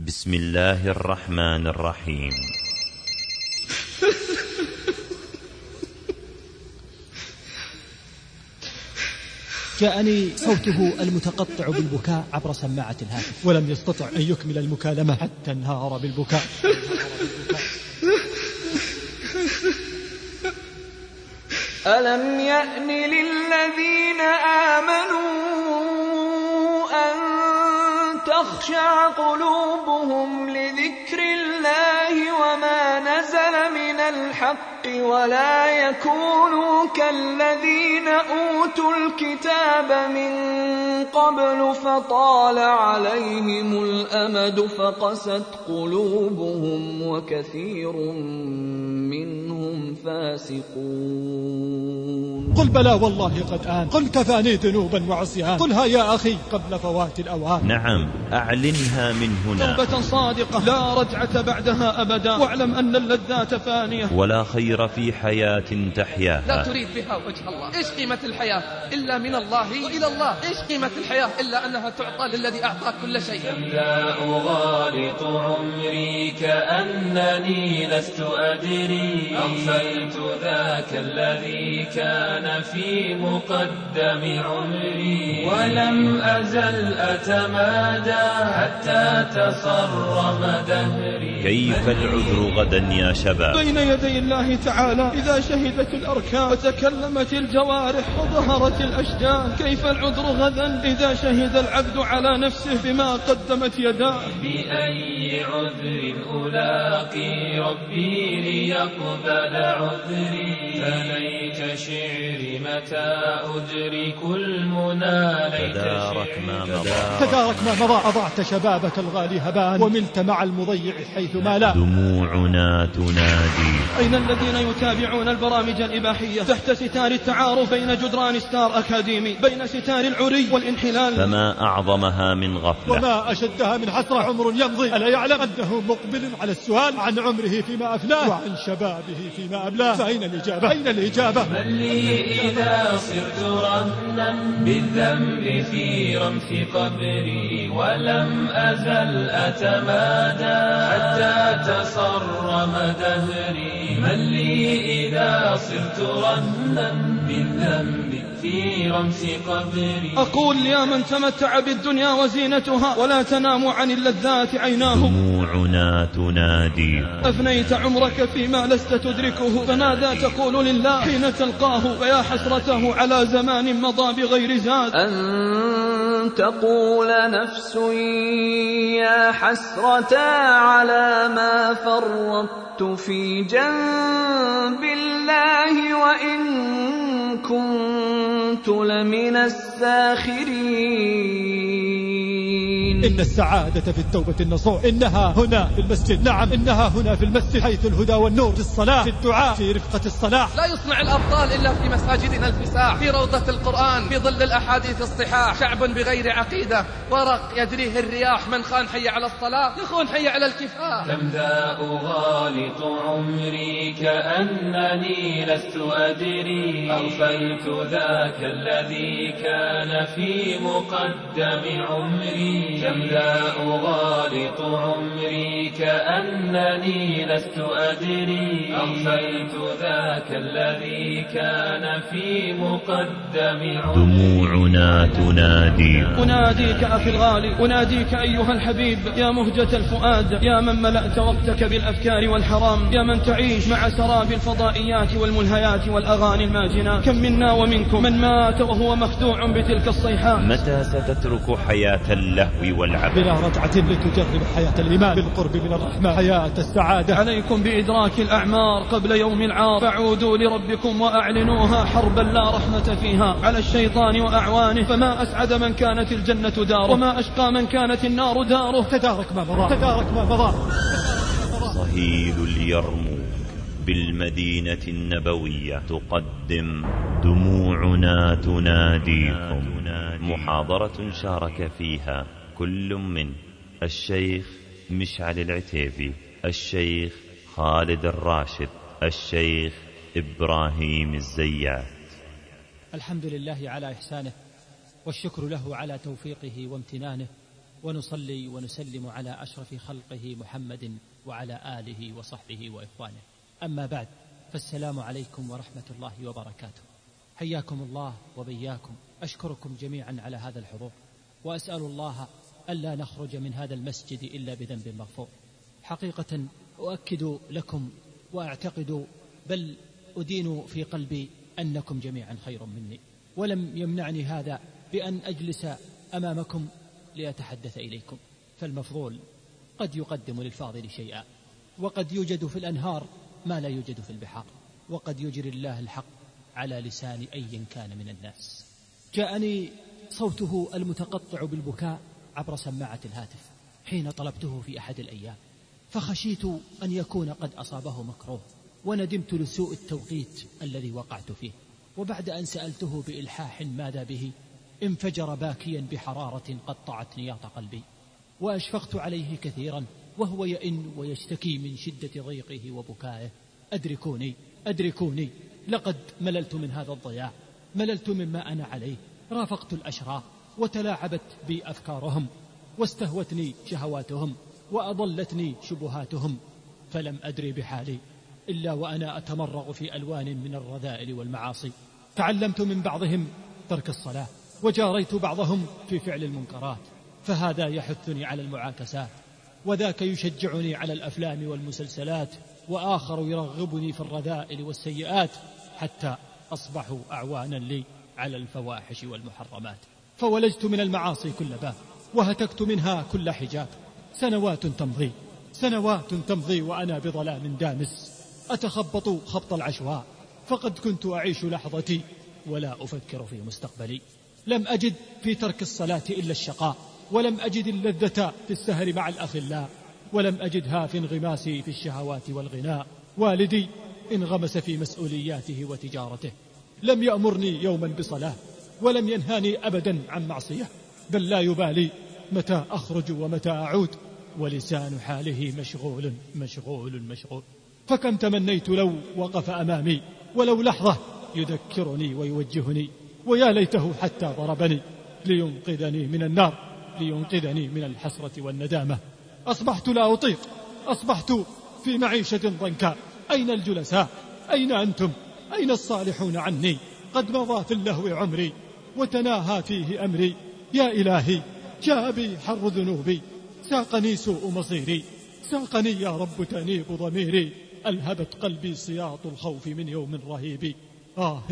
بسم الله الرحمن الرحيم. جاءني صوته المتقطع بالبكاء عبر سماعة الهاتف. ولم يستطع أن يكمل المكالمة حتى انهار بالبكاء. ألم يأن للذين آمنوا تخشع قلوبهم لذكر الله وما نزل من الحق ولا يكونوا كالذين أوتوا الكتاب من قبل فطال عليهم الأمد فقست قلوبهم وكثير منهم فاسقون. قل بلى والله قد آن. قل كفاني ذنوبا وعصيان. قلها يا أخي قبل فوات الأوان نعم أعلنها من هنا. توبة صادقة. لا رجعة بعدها أبدا. واعلم أن اللذات فانية. ولا خير في حياة لا تحياها تريد بها وجه الله. إيش قيمة الحياة؟ إلا من الله وإلى الله. إيش قيمة الحياة؟ إلا أنها تعطى للذي أعطاك كل شيء. لا أغالط عمري كأنني لست أدري. أغفلت ذاك الذي كان في مقدم عمري. ولم أزل أتمادى حتى تصرم دهري. كيف العذر غدا يا شباب؟ بين يدي الله تعالى. إذا شهدت الأركان وتكلمت الجوارح وظهرت الأشجان كيف العذر غدا؟ إذا شهد العبد على نفسه بما قدمت يداه. بأي عذر ألاقي ربي ليقبل عذري؟ فليت شعري متى أدرك المنى ليت تدارك ما مضى. تدارك ما مضى. أضعت شبابك الغالي هباءً. وملت مع المضيع حيث مالا. دموعنا تنادي. أين الذين يتابعون البرامج الإباحية تحت ستار التعارف بين جدران ستار أكاديمي بين ستار العري والإنحلال. فما أعظمها من غفلة؟ وما أشدها من حسرة عمر يمضي. ألا يعلم أنه مقبل على السؤال عن عمره فيما أفناه وعن شبابه فيما أبلاه. فأين الإجابة؟ أين الإجابة؟ من لي إذا صرت رهنا بالذنب في رمس قبري ولم أزل أتمادى. حتى تصرم دهري. من لي إذا صرت رهنا بالذنب. في رمس قبري. أقول يا من تمتع بالدنيا وزينتها ولا تنام عن اللذات عيناه دموعنا تنادي. أفنيت عمرك فيما لست تدركه. فماذا تقول لله حين تلقاه فيا حسرته على زمان مضى بغير زاد. أن تقول نفس يا حسرة على ما فرطت في جنب الله وإن كنت لمن الساخرين. إن السعادة في التوبة النصوح. إنها هنا في المسجد. نعم. إنها هنا في المسجد. حيث الهدى والنور في الصلاة. في الدعاء. في رفقة الصلاح. لا يصنع الأبطال إلا في مساجدنا الفساح. في روضة القرآن. في ظل الأحاديث الصحاح. شعب بغير عقيدة. ورق يجريه الرياح من خان حي على الصلاة. يخون حي على الكفاح. كم ذا أغالط عمري كأنني لست أدري. أغفلت ذاك الذي كان في مقدم عمري. كم ذا أغالط عمري كأنني لست أدري؟ أغفلت ذاك الذي كان في مقدم عمري. دموعنا تنادي. أناديك أخي الغالي. أناديك أيها الحبيب. يا مهجة الفؤاد. يا من ملأت وقتك بالأفكار والحرام. يا من تعيش مع سراب الفضائيات والملهيات والأغاني الماجنة. كم منا ومنكم. من مات وهو مخدوع بتلك الصيحات متى ستترك حياة اللهو والعبث بلا رجعة لتجرب حياة الإيمان. بالقرب من الرحمن حياة السعادة. عليكم بإدراك الأعمار قبل يوم العار. فعودوا لربكم وأعلنوها حربا لا رحمة فيها. على الشيطان وأعوانه. فما أسعد من كانت الجنة داره. وما أشقى من كانت النار داره. تدارك ما مضى. تدارك ما مضى. صهيل اليرموك بالمدينة النبوية تقدم. دموعنا تناديكم. محاضرة شارك فيها كل من الشيخ مشعل العتيبي الشيخ خالد الراشد الشيخ إبراهيم الزيات. الحمد لله على إحسانه والشكر له على توفيقه وامتنانه ونصلي ونسلم على أشرف خلقه محمد وعلى آله وصحبه وإخوانه. أما بعد فالسلام عليكم ورحمة الله وبركاته. حياكم الله وبياكم. أشكركم جميعا على هذا الحضور وأسأل الله ألا نخرج من هذا المسجد إلا بذنب مغفور. حقيقة أؤكد لكم وأعتقد بل أدين في قلبي أنكم جميعا خير مني. ولم يمنعني هذا بأن أجلس أمامكم لأتحدث إليكم. فالمفضول قد يقدم للفاضل شيئا وقد يوجد في الأنهار ما لا يوجد في البحار وقد يجري الله الحق على لسان أي كان من الناس. جاءني صوته المتقطع بالبكاء عبر سماعة الهاتف حين طلبته في أحد الأيام. فخشيت أن يكون قد أصابه مكروه وندمت لسوء التوقيت الذي وقعت فيه. وبعد أن سألته بإلحاح ماذا به انفجر باكيا بحرارة قطعت نياط قلبي وأشفقت عليه كثيرا وهو يئن ويشتكي من شدة ضيقه وبكائه. أدركوني أدركوني لقد مللت من هذا الضياع مللت مما أنا عليه. رافقت الأشرار وتلاعبت بي أفكارهم واستهوتني شهواتهم وأضلتني شبهاتهم. فلم أدري بحالي إلا وأنا أتمرغ في ألوان من الرذائل والمعاصي. تعلمت من بعضهم ترك الصلاة وجاريت بعضهم في فعل المنكرات. فهذا يحثني على المعاكسات وذاك يشجعني على الأفلام والمسلسلات وآخر يرغبني في الرذائل والسيئات حتى أصبحوا أعوانا لي على الفواحش والمحرمات. فولجت من المعاصي كل باب وهتكت منها كل حجاب. سنوات تمضي سنوات تمضي وأنا بظلام دامس. أتخبط خبط العشواء فقد كنت أعيش لحظتي ولا أفكر في مستقبلي. لم أجد في ترك الصلاة إلا الشقاء ولم أجد اللذة في السهر مع الأخلاء. ولم أجدها في انغماسي في الشهوات والغناء. والدي انغمس في مسؤولياته وتجارته لم يأمرني يوما بصلاة. ولم ينهاني أبدا عن معصية بل لا يبالي متى أخرج ومتى أعود. ولسان حاله مشغول مشغول مشغول. فكم تمنيت لو وقف أمامي ولو لحظة يذكرني ويوجهني. ويا ليته حتى ضربني لينقذني من النار لينقذني من الحسرة والندامة. أصبحت لا أطيق أصبحت في معيشة ضنكاء. أين الجلساء؟ أين أنتم؟ أين الصالحون عني؟ قد مضى في اللهو عمري. وتناهى فيه أمري. يا إلهي جاء بي حر ذنوبي. ساقني سوء مصيري. ساقني يا رب تأنيب ضميري. ألهبت قلبي سياط الخوف من يوم رهيب. آه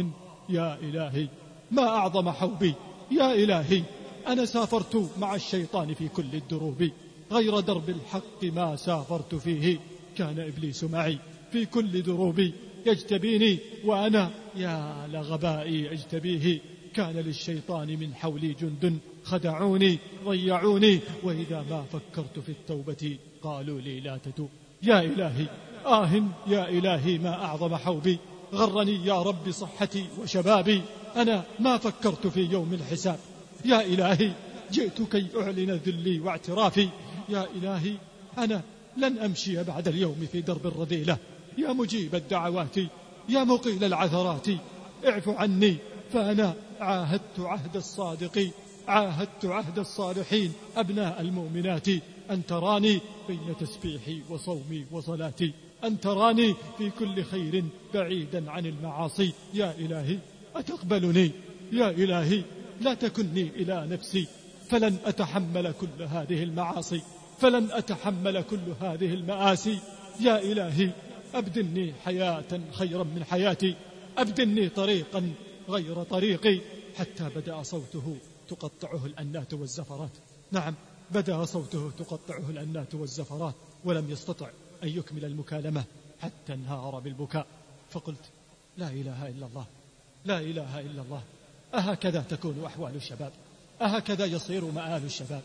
يا إلهي ما أعظم حوبي. يا إلهي أنا سافرت مع الشيطان في كل الدروب. غير درب الحق ما سافرت فيه. كان إبليس معي في كل دروبي يجتبيني وأنا يا لغبائي أجتبيه. كان للشيطان من حولي جند خدعوني ضيعوني وإذا ما فكرت في التوبة قالوا لي لا تتوب. يا إلهي آه يا إلهي ما أعظم حوبي. غرني يا رب صحتي وشبابي. أنا ما فكرت في يوم الحساب. يا إلهي جئت كي أعلن ذلي واعترافي. يا إلهي أنا لن أمشي بعد اليوم في درب الرذيلة. يا مجيب الدعوات يا مقيل العثرات. اعف عني. فأنا عاهدت عهد الصادقين عاهدت عهد الصالحين أبناء المؤمنات أن تراني بين تسبيحي وصومي وصلاتي أن تراني في كل خير بعيدا عن المعاصي. يا إلهي أتقبلني؟ يا إلهي لا تكني إلى نفسي. فلن أتحمل كل هذه المعاصي فلن أتحمل كل هذه المآسي. يا إلهي أبدلني حياة خيرا من حياتي أبدلني طريقا غير طريقي. حتى بدأ صوته تقطعه الأنات والزفرات. نعم بدأ صوته تقطعه الأنات والزفرات ولم يستطع أن يكمل المكالمة حتى انهار بالبكاء. فقلت لا إله إلا الله لا إله إلا الله أهكذا تكون أحوال الشباب أهكذا يصير مآل الشباب.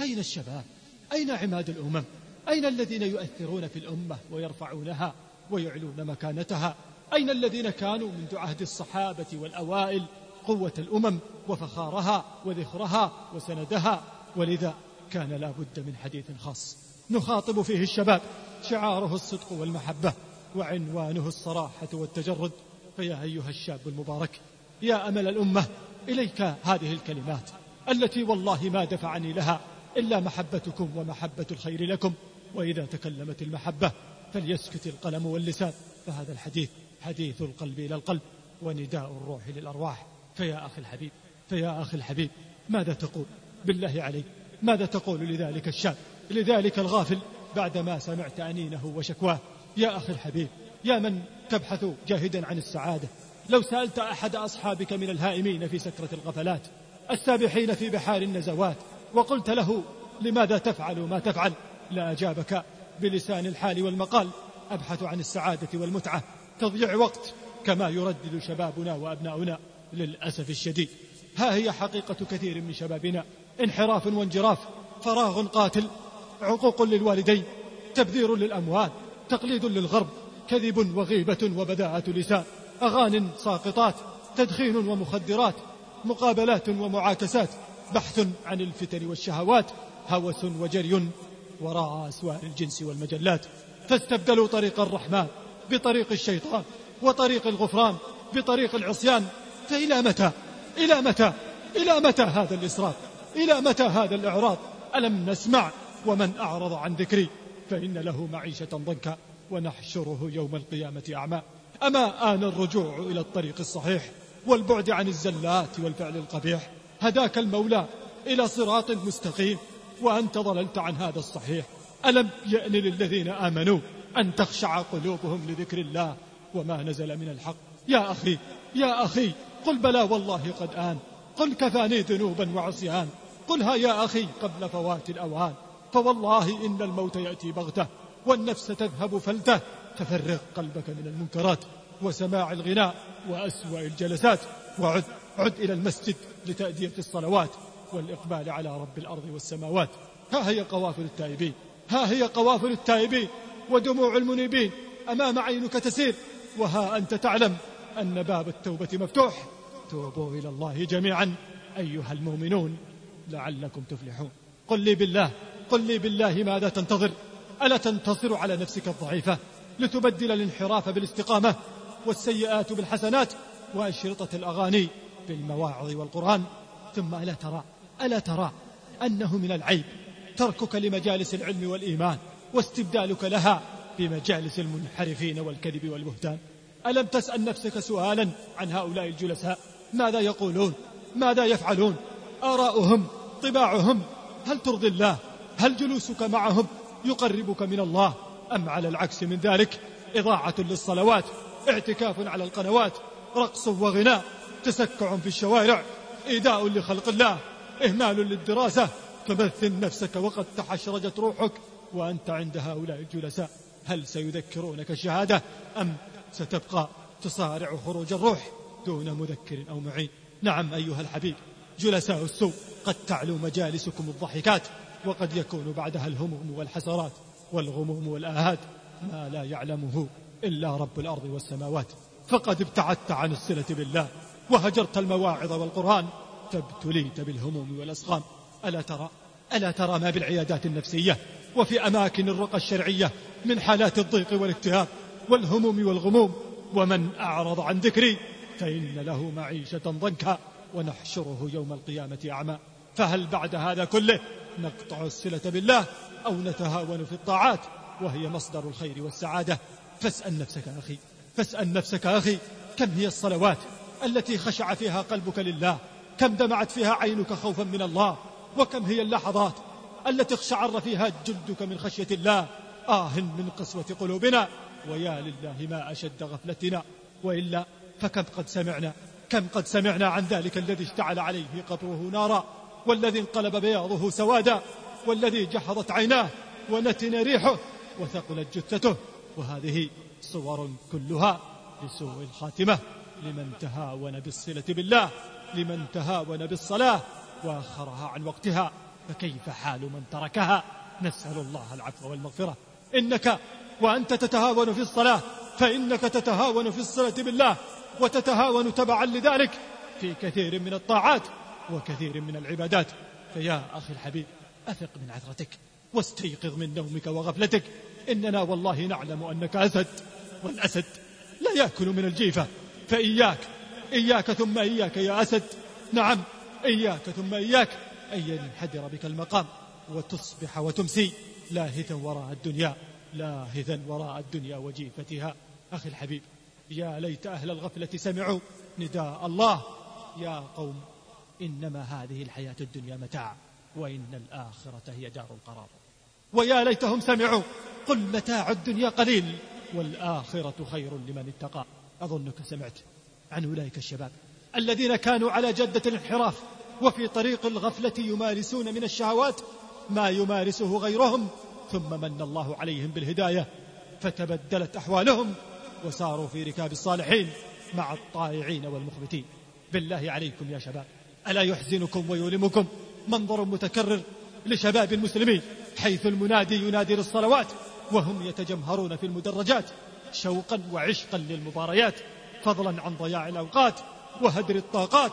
أين الشباب؟ أين عماد الأمم؟ أين الذين يؤثرون في الأمة ويرفعونها ويعلون مكانتها؟ أين الذين كانوا منذ عهد الصحابة والأوائل قوة الأمم وفخارها وذخرها وسندها؟ ولذا كان لا بد من حديث خاص نخاطب فيه الشباب. شعاره الصدق والمحبة وعنوانه الصراحة والتجرد. فيا أيها الشاب المبارك يا أمل الأمة إليك هذه الكلمات التي والله ما دفعني لها إلا محبتكم ومحبة الخير لكم. وإذا تكلمت المحبة فليسكت القلم واللسان. فهذا الحديث حديث القلب إلى القلب ونداء الروح للأرواح. فيا أخي الحبيب فيا أخي الحبيب ماذا تقول؟ بالله عليك ماذا تقول لذلك الشاب لذلك الغافل بعدما سمعت أنينه وشكواه؟ يا أخي الحبيب يا من تبحث جاهدا عن السعادة؟ لو سألت أحد أصحابك من الهائمين في سكرة الغفلات السابحين في بحار النزوات وقلت له لماذا تفعل ما تفعل؟ لا أجابك بلسان الحال والمقال أبحث عن السعادة والمتعة. تضيع وقت كما يردد شبابنا وأبناؤنا للأسف الشديد. ها هي حقيقة كثير من شبابنا. انحراف وانجراف فراغ قاتل عقوق للوالدين تبذير للأموال تقليد للغرب كذب وغيبة وبذاءة لسان أغان ساقطات تدخين ومخدرات مقابلات ومعاكسات بحث عن الفتن والشهوات هوس وجري وراء أسوار الجنس والمجلات. فاستبدلوا طريق الرحمن. بطريق الشيطان وطريق الغفران بطريق العصيان. فإلى متى؟ إلى متى؟ إلى متى هذا الإسراف؟ إلى متى هذا الإعراض؟ ألم نسمع ومن أعرض عن ذكري؟ فإن له معيشة ضنكا ونحشره يوم القيامة أعمى. أما آن الرجوع إلى الطريق الصحيح والبعد عن الزلات والفعل القبيح هداك المولى إلى صراط مستقيم. وأنت ضللت عن هذا الصحيح. ألم يأن للذين آمنوا أن تخشع قلوبهم لذكر الله وما نزل من الحق. يا أخي يا أخي قل بلى والله قد آن. قل كفاني ذنوبا وعصيان. قلها يا أخي قبل فوات الأوان فوالله إن الموت يأتي بغتة والنفس تذهب فلتة. ففرغ قلبك من المنكرات وسماع الغناء وأسوأ الجلسات. وعد عد إلى المسجد لتأدية الصلوات والإقبال على رب الأرض والسماوات. ها هي قوافل التائبين. ها هي قوافل التائبين. ودموع المنيبين أمام عينك تسير. وها أنت تعلم أن باب التوبة مفتوح. توبوا إلى الله جميعا أيها المؤمنون لعلكم تفلحون. قل لي بالله قل لي بالله ماذا تنتظر؟ ألا تنتصر على نفسك الضعيفة لتبدل الانحراف بالاستقامة والسيئات بالحسنات وأشرطة الأغاني بالمواعظ والقرآن؟ ثم ألا ترى ألا ترى أنه من العيب تركك لمجالس العلم والإيمان واستبدالك لها بمجالس المنحرفين والكذب والبهتان. ألم تسأل نفسك سؤالا عن هؤلاء الجلساء؟ ماذا يقولون؟ ماذا يفعلون؟ آراؤهم طباعهم هل ترضي الله؟ هل جلوسك معهم يقربك من الله؟ أم على العكس من ذلك؟ إضاعة للصلوات اعتكاف على القنوات رقص وغناء تسكع في الشوارع إيداء لخلق الله إهمال للدراسة تمثل نفسك وقد تحشرجت روحك. وأنت عند هؤلاء الجلساء هل سيذكرونك الشهادة أم ستبقى تصارع خروج الروح دون مذكر أو معين؟ نعم أيها الحبيب جلساء السوء قد تعلو مجالسكم الضحكات وقد يكون بعدها الهموم والحسرات والغموم والآهات ما لا يعلمه إلا رب الأرض والسماوات. فقد ابتعدت عن الصلة بالله وهجرت المواعظ والقرآن فابتليت بالهموم والأسقام ألا ترى ألا ترى ما بالعيادات النفسية؟ وفي أماكن الرقى الشرعية من حالات الضيق والاكتئاب والهموم والغموم. ومن أعرض عن ذكري فإن له معيشة ضنكا ونحشره يوم القيامة أعمى. فهل بعد هذا كله نقطع الصلة بالله أو نتهاون في الطاعات وهي مصدر الخير والسعادة؟ فاسأل نفسك أخي فاسأل نفسك أخي كم هي الصلوات التي خشع فيها قلبك لله؟ كم دمعت فيها عينك خوفا من الله؟ وكم هي اللحظات التي اقشعر فيها جلدك من خشية الله. آه من قسوة قلوبنا. ويا لله ما أشد غفلتنا. وإلا فكم قد سمعنا كم قد سمعنا عن ذلك الذي اشتعل عليه قبره نارا. والذي انقلب بياضه سوادا. والذي جحظت عيناه ونتن ريحه وثقلت جثته. وهذه صور كلها لسوء الخاتمة. لمن تهاون بالصلة بالله لمن تهاون بالصلاة وآخرها عن وقتها. فكيف حال من تركها؟ نسأل الله العفو والمغفرة. إنك وأنت تتهاون في الصلاة فإنك تتهاون في الصلة بالله وتتهاون تبعا لذلك في كثير من الطاعات وكثير من العبادات. فيا أخي الحبيب أثق من عثرتك واستيقظ من نومك وغفلتك. إننا والله نعلم أنك أسد والأسد لا يأكل من الجيفة. فإياك إياك ثم إياك يا أسد. نعم إياك ثم إياك أن ينحدر بك المقام وتصبح وتمسي لاهثا وراء الدنيا لاهثا وراء الدنيا وجيفتها. أخي الحبيب يا ليت أهل الغفلة سمعوا نداء الله. يا قوم إنما هذه الحياة الدنيا متاع وإن الآخرة هي دار القرار. ويا ليتهم سمعوا قل متاع الدنيا قليل والآخرة خير لمن اتقى. أظنك سمعت عن أولئك الشباب الذين كانوا على جدة الانحراف وفي طريق الغفلة يمارسون من الشهوات ما يمارسه غيرهم ثم من الله عليهم بالهداية فتبدلت أحوالهم وساروا في ركاب الصالحين مع الطائعين والمخبتين. بالله عليكم يا شباب ألا يحزنكم ويؤلمكم منظر متكرر لشباب المسلمين حيث المنادي ينادي للصلوات وهم يتجمهرون في المدرجات شوقا وعشقا للمباريات فضلا عن ضياع الأوقات وهدر الطاقات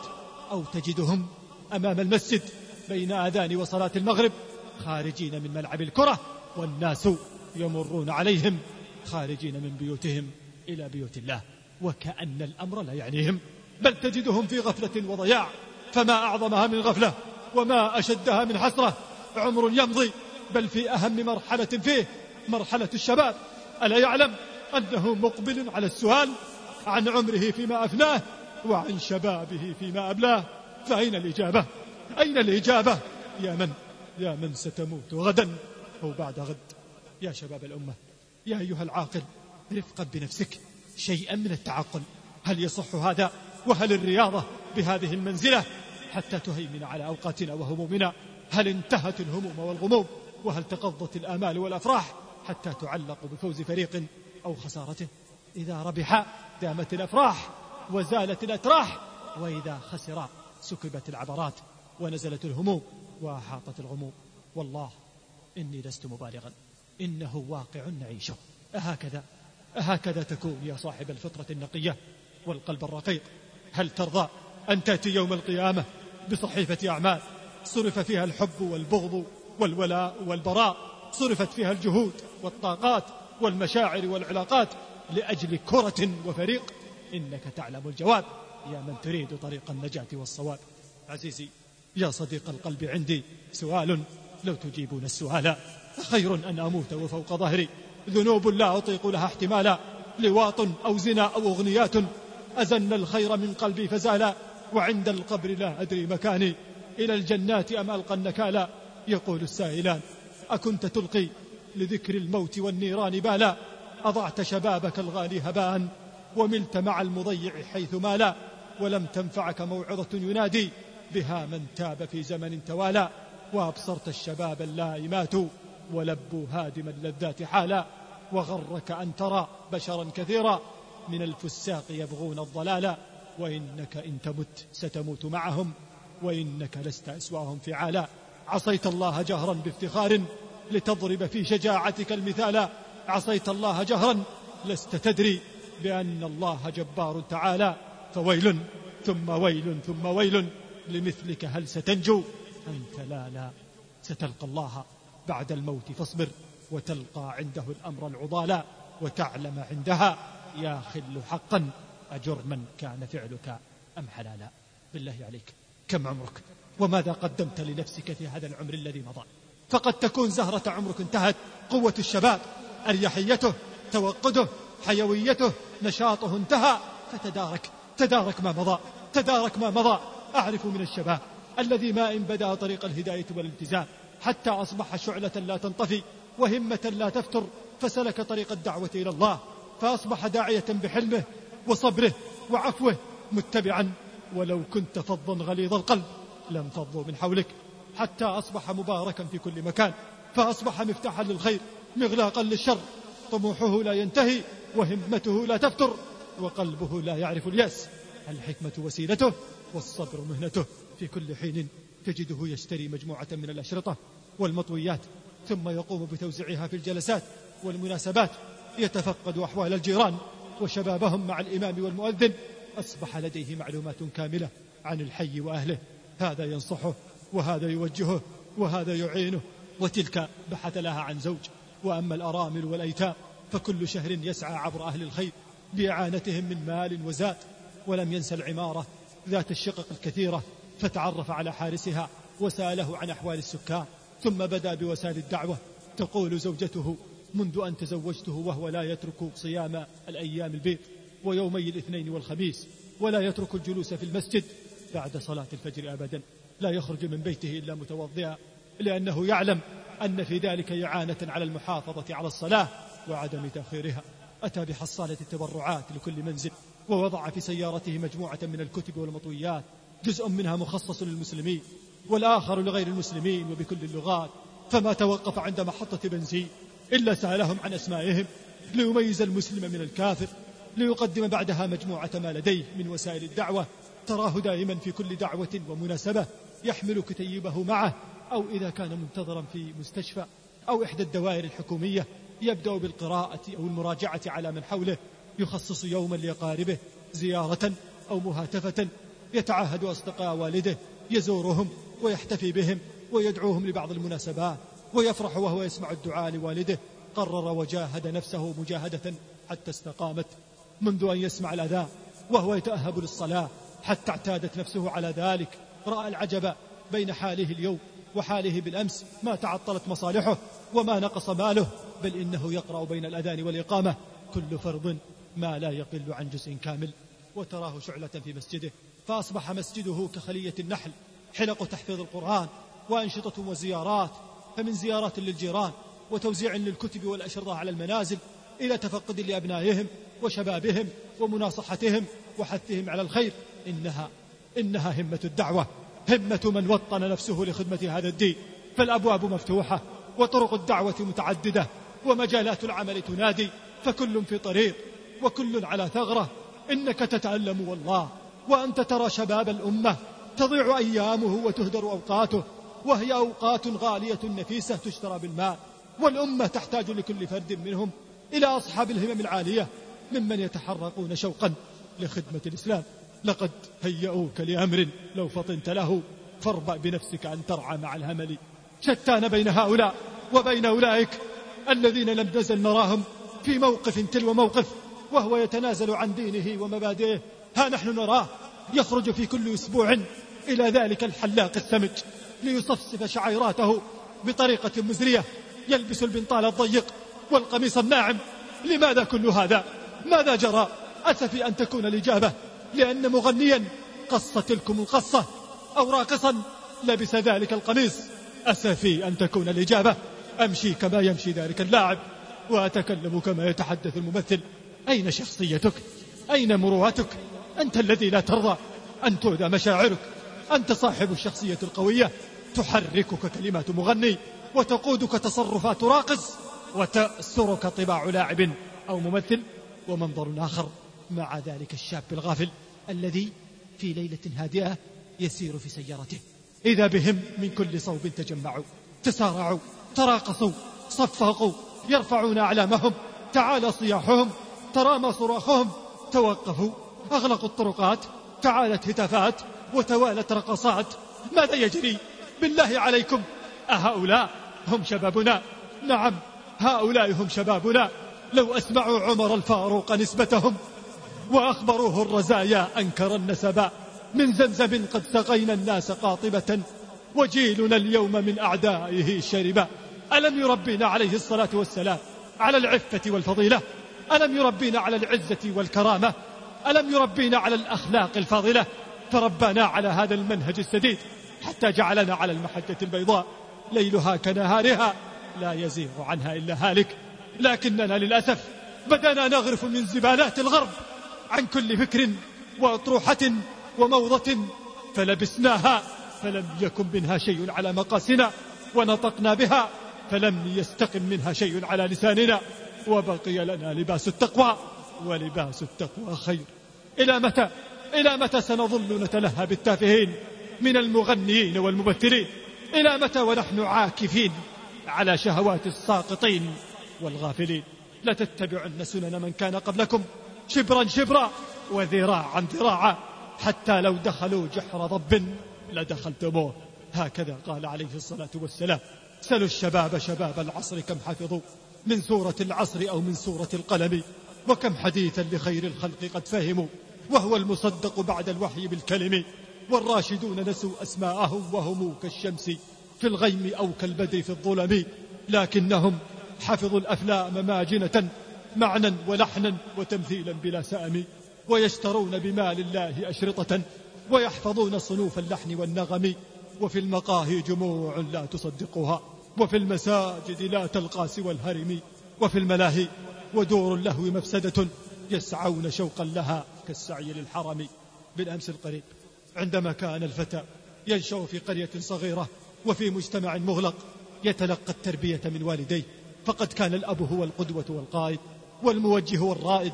أو تجدهم أمام المسجد بين آذان وصلاة المغرب خارجين من ملعب الكرة والناس يمرون عليهم خارجين من بيوتهم إلى بيوت الله. وكأن الأمر لا يعنيهم. بل تجدهم في غفلة وضياع. فما أعظمها من غفلة وما أشدها من حسرة. عمر يمضي بل في أهم مرحلة فيه مرحلة الشباب. ألا يعلم أنه مقبل على السؤال عن عمره فيما أفناه وعن شبابه فيما أبلاه. فأين الإجابة؟ أين الإجابة؟ يا من؟ يا من ستموت غدا أو بعد غد؟ يا شباب الأمة يا أيها العاقل رفقا بنفسك شيئا من التعقل. هل يصح هذا؟ وهل الرياضة بهذه المنزلة؟ حتى تهيمن على أوقاتنا وهمومنا. هل انتهت الهموم والغموم؟ وهل تقضت الآمال والأفراح؟ حتى تعلق بفوز فريق أو خسارته. إذا ربح دامت الأفراح وزالت الأتراح وإذا خسر سكبت العبرات ونزلت الهموم وأحاطت الغموم. والله إني لست مبالغا. إنه واقع نعيشه. أهكذا. أهكذا تكون يا صاحب الفطرة النقية والقلب الرقيق. هل ترضى أن تأتي يوم القيامة بصحيفة أعمال صرف فيها الحب والبغض والولاء والبراء؟ صرفت فيها الجهود والطاقات والمشاعر والعلاقات لأجل كرة وفريق؟ إنك تعلم الجواب. يا من تريد طريق النجاة والصواب. عزيزي. يا صديق القلب عندي سؤال. لو تجيبون السؤال خير أن أموت وفوق ظهري. ذنوب لا أطيق لها احتمالا. لواط أو زنا أو أغنيات. أزن الخير من قلبي فزالا. وعند القبر لا أدري مكاني. إلى الجنات أم ألقى النكالا؟ يقول السائلان. أكنت تلقي لذكر الموت والنيران بالا. أضعت شبابك الغالي هباء. وملت مع المضيع حيث مالا. ولم تنفعك موعظة ينادي بها من تاب في زمن توالى وأبصرت الشباب اللائمات ولبوا هادم اللذات حالا وغرك أن ترى بشرا كثيرا من الفساق يبغون الضلالا وإنك إن تمت ستموت معهم وإنك لست أسواهم فعالا عصيت الله جهرا بافتخار لتضرب في شجاعتك المثالا عصيت الله جهرا لست تدري بأن الله جبار تعالى فويل ثم ويل ثم ويل لمثلك هل ستنجو؟ أنت لا لا ستلقى الله بعد الموت فاصبر وتلقى عنده الأمر العضالا وتعلم عندها. يا خل حقا أجرما كان فعلك أم حلالا؟ بالله عليك كم عمرك؟ وماذا قدمت لنفسك في هذا العمر الذي مضى؟ فقد تكون زهرة عمرك انتهت قوة الشباب أريحيته توقده حيويته نشاطه انتهى فتدارك تدارك ما مضى تدارك ما مضى. أعرف من الشباب الذي ما إن بدأ طريق الهداية والالتزام حتى أصبح شعلة لا تنطفي وهمة لا تفتر فسلك طريق الدعوة إلى الله فأصبح داعية بحلمه وصبره وعفوه متبعا. ولو كنت فظا غليظ القلب لم فضوا من حولك حتى أصبح مباركا في كل مكان فأصبح مفتاحا للخير مغلاقا للشر طموحه لا ينتهي وهمته لا تفتر. وقلبه لا يعرف اليأس. الحكمة وسيلته والصبر مهنته. في كل حين تجده يشتري مجموعة من الأشرطة والمطويات ثم يقوم بتوزيعها في الجلسات والمناسبات. يتفقد أحوال الجيران وشبابهم مع الإمام والمؤذن. أصبح لديه معلومات كاملة عن الحي وأهله. هذا ينصحه وهذا يوجهه وهذا يعينه. وتلك بحث لها عن زوج. وأما الأرامل والأيتام فكل شهر يسعى عبر أهل الخير بإعانتهم من مال وزاد ولم ينسى العمارة ذات الشقق الكثيرة فتعرف على حارسها وسأله عن أحوال السكان ثم بدا بوسائل الدعوة. تقول زوجته منذ أن تزوجته وهو لا يترك صيام الأيام البيض ويومي الاثنين والخميس ولا يترك الجلوس في المسجد بعد صلاة الفجر أبدا. لا يخرج من بيته إلا متوضئا لأنه يعلم أن في ذلك إعانة على المحافظة على الصلاة وعدم تأخيرها. أتى بحصالة التبرعات لكل منزل ووضع في سيارته مجموعة من الكتب والمطويات جزء منها مخصص للمسلمين والآخر لغير المسلمين وبكل اللغات. فما توقف عند محطة بنزين إلا سألهم عن أسمائهم ليميز المسلم من الكافر ليقدم بعدها مجموعة ما لديه من وسائل الدعوة تراه دائما في كل دعوة ومناسبة يحمل كتيبه معه أو إذا كان منتظرا في مستشفى أو إحدى الدوائر الحكومية يبدأ بالقراءة أو المراجعة على من حوله. يخصص يوما لأقاربه زيارة أو مهاتفة. يتعاهد أصدقاء والده يزورهم ويحتفي بهم ويدعوهم لبعض المناسبات. ويفرح وهو يسمع الدعاء لوالده. قرر وجاهد نفسه مجاهدة حتى استقامت. منذ أن يسمع الأذان وهو يتأهب للصلاة حتى اعتادت نفسه على ذلك. رأى العجب بين حاله اليوم. وحاله بالأمس ما تعطلت مصالحه وما نقص ماله بل إنه يقرأ بين الأذان والإقامة كل فرض ما لا يقل عن جزء كامل. وتراه شعلة في مسجده فأصبح مسجده كخلية النحل حلق تحفيظ القرآن وأنشطة وزيارات فمن زيارات للجيران وتوزيع للكتب والأشرطة على المنازل إلى تفقد لأبنائهم وشبابهم ومناصحتهم وحثهم على الخير إنها إنها همة الدعوة. همة من وطن نفسه لخدمة هذا الدين. فالأبواب مفتوحة وطرق الدعوة متعددة ومجالات العمل تنادي فكل في طريق وكل على ثغرة. إنك تتألم والله وأنت ترى شباب الأمة تضيع أيامه وتهدر أوقاته وهي أوقات غالية نفيسة تشترى بالمال. والأمة تحتاج لكل فرد منهم إلى أصحاب الهمم العالية ممن يتحرقون شوقا لخدمة الإسلام. لقد هيئوك لأمر لو فطنت له فاربأ بنفسك أن ترعى مع الهمل. شتان بين هؤلاء وبين أولئك الذين لم نزل نراهم في موقف تلو موقف وهو يتنازل عن دينه ومبادئه. ها نحن نراه يخرج في كل أسبوع إلى ذلك الحلاق السمج ليصفصف شعيراته بطريقة مزرية. يلبس البنطال الضيق والقميص الناعم. لماذا كل هذا؟ ماذا جرى؟ أسفي أن تكون الإجابة. لأن مغنيا قص تلكم القصة أو راقصا لبس ذلك القميص. أسفي أن تكون الإجابة. أمشي كما يمشي ذلك اللاعب وأتكلم كما يتحدث الممثل. أين شخصيتك؟ أين مروءتك أنت الذي لا ترضى أن تؤذى مشاعرك. أنت صاحب الشخصية القوية. تحركك كلمات مغني وتقودك تصرفات راقص وتأسرك طباع لاعب أو ممثل ومنظر آخر. مع ذلك الشاب الغافل الذي في ليلة هادئة يسير في سيارته. إذا بهم من كل صوب تجمعوا تسارعوا تراقصوا صفقوا يرفعون أعلامهم تعالى صياحهم ترامى صراخهم توقفوا أغلقوا الطرقات تعالت هتافات وتوالت رقصات. ماذا يجري؟ بالله عليكم أهؤلاء هم شبابنا؟ نعم هؤلاء هم شبابنا. لو أسمعوا عمر الفاروق نسبتهم وأخبروه الرزايا أنكر النسبا من زمزم قد سقينا الناس قاطبة وجيلنا اليوم من أعدائه شربا ألم يربينا عليه الصلاة والسلام على العفة والفضيلة؟ ألم يربينا على العزة والكرامة؟ ألم يربينا على الأخلاق الفاضلة؟ فربانا على هذا المنهج السديد حتى جعلنا على المحجة البيضاء. ليلها كنهارها لا يزيغ عنها إلا هالك. لكننا للأسف بدأنا نغرف من زبالات الغرب. عن كل فكر وأطروحة وموضة فلبسناها فلم يكن منها شيء على مقاسنا ونطقنا بها فلم يستقم منها شيء على لساننا وبقي لنا لباس التقوى ولباس التقوى خير. إلى متى؟ إلى متى سنظل نتلهى بالتافهين من المغنيين والممثلين؟ إلى متى ونحن عاكفين على شهوات الساقطين والغافلين؟ لتتبعن سنن من كان قبلكم. شبرا شبرا وذراعا ذراعا. حتى لو دخلوا جحر ضب لدخلتموه هكذا قال عليه الصلاة والسلام. سلوا الشباب شباب العصر كم حفظوا. من سورة العصر أو من سورة القلم. وكم حديثا لخير الخلق قد فهموا. وهو المصدق بعد الوحي بالكلم. والراشدون نسوا أسماءهم وهم كالشمس. في الغيم أو كالبدر في الظلم. لكنهم حفظوا الأفلام ماجنة. معنى ولحنا وتمثيلا بلا سأم ويشترون بمال الله أشرطة ويحفظون صنوف اللحن والنغم. وفي المقاهي جموع لا تصدقها وفي المساجد لا تلقى سوى الهرم. وفي الملاهي ودور اللهو مفسدة يسعون شوقا لها كالسعي للحرم. بالأمس القريب عندما كان الفتى ينشأ في قرية صغيرة وفي مجتمع مغلق يتلقى التربية من والديه. فقد كان الأب هو القدوة والقائد والموجه والرائد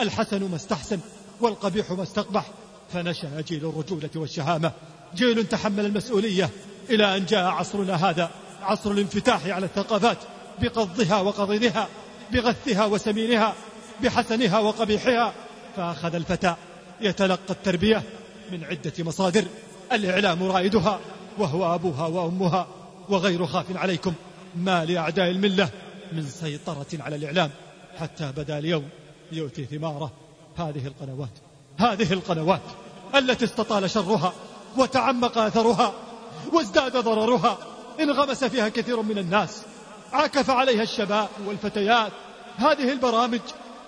الحسن ما استحسن والقبيح ما استقبح فنشأ جيل الرجولة والشهامة. جيل تحمل المسؤولية إلى أن جاء عصرنا هذا عصر الانفتاح على الثقافات بقضها وقضيضها بغثها وسمينها بحسنها وقبيحها. فأخذ الفتى يتلقى التربية من عدة مصادر الإعلام رائدها وهو أبوها وأمها وغير خاف عليكم ما لأعداء الملة من سيطرة على الإعلام. حتى بدا اليوم يؤتي ثماره هذه القنوات هذه القنوات التي استطال شرها وتعمق أثرها وازداد ضررها. انغمس فيها كثير من الناس عكف عليها الشباب والفتيات. هذه البرامج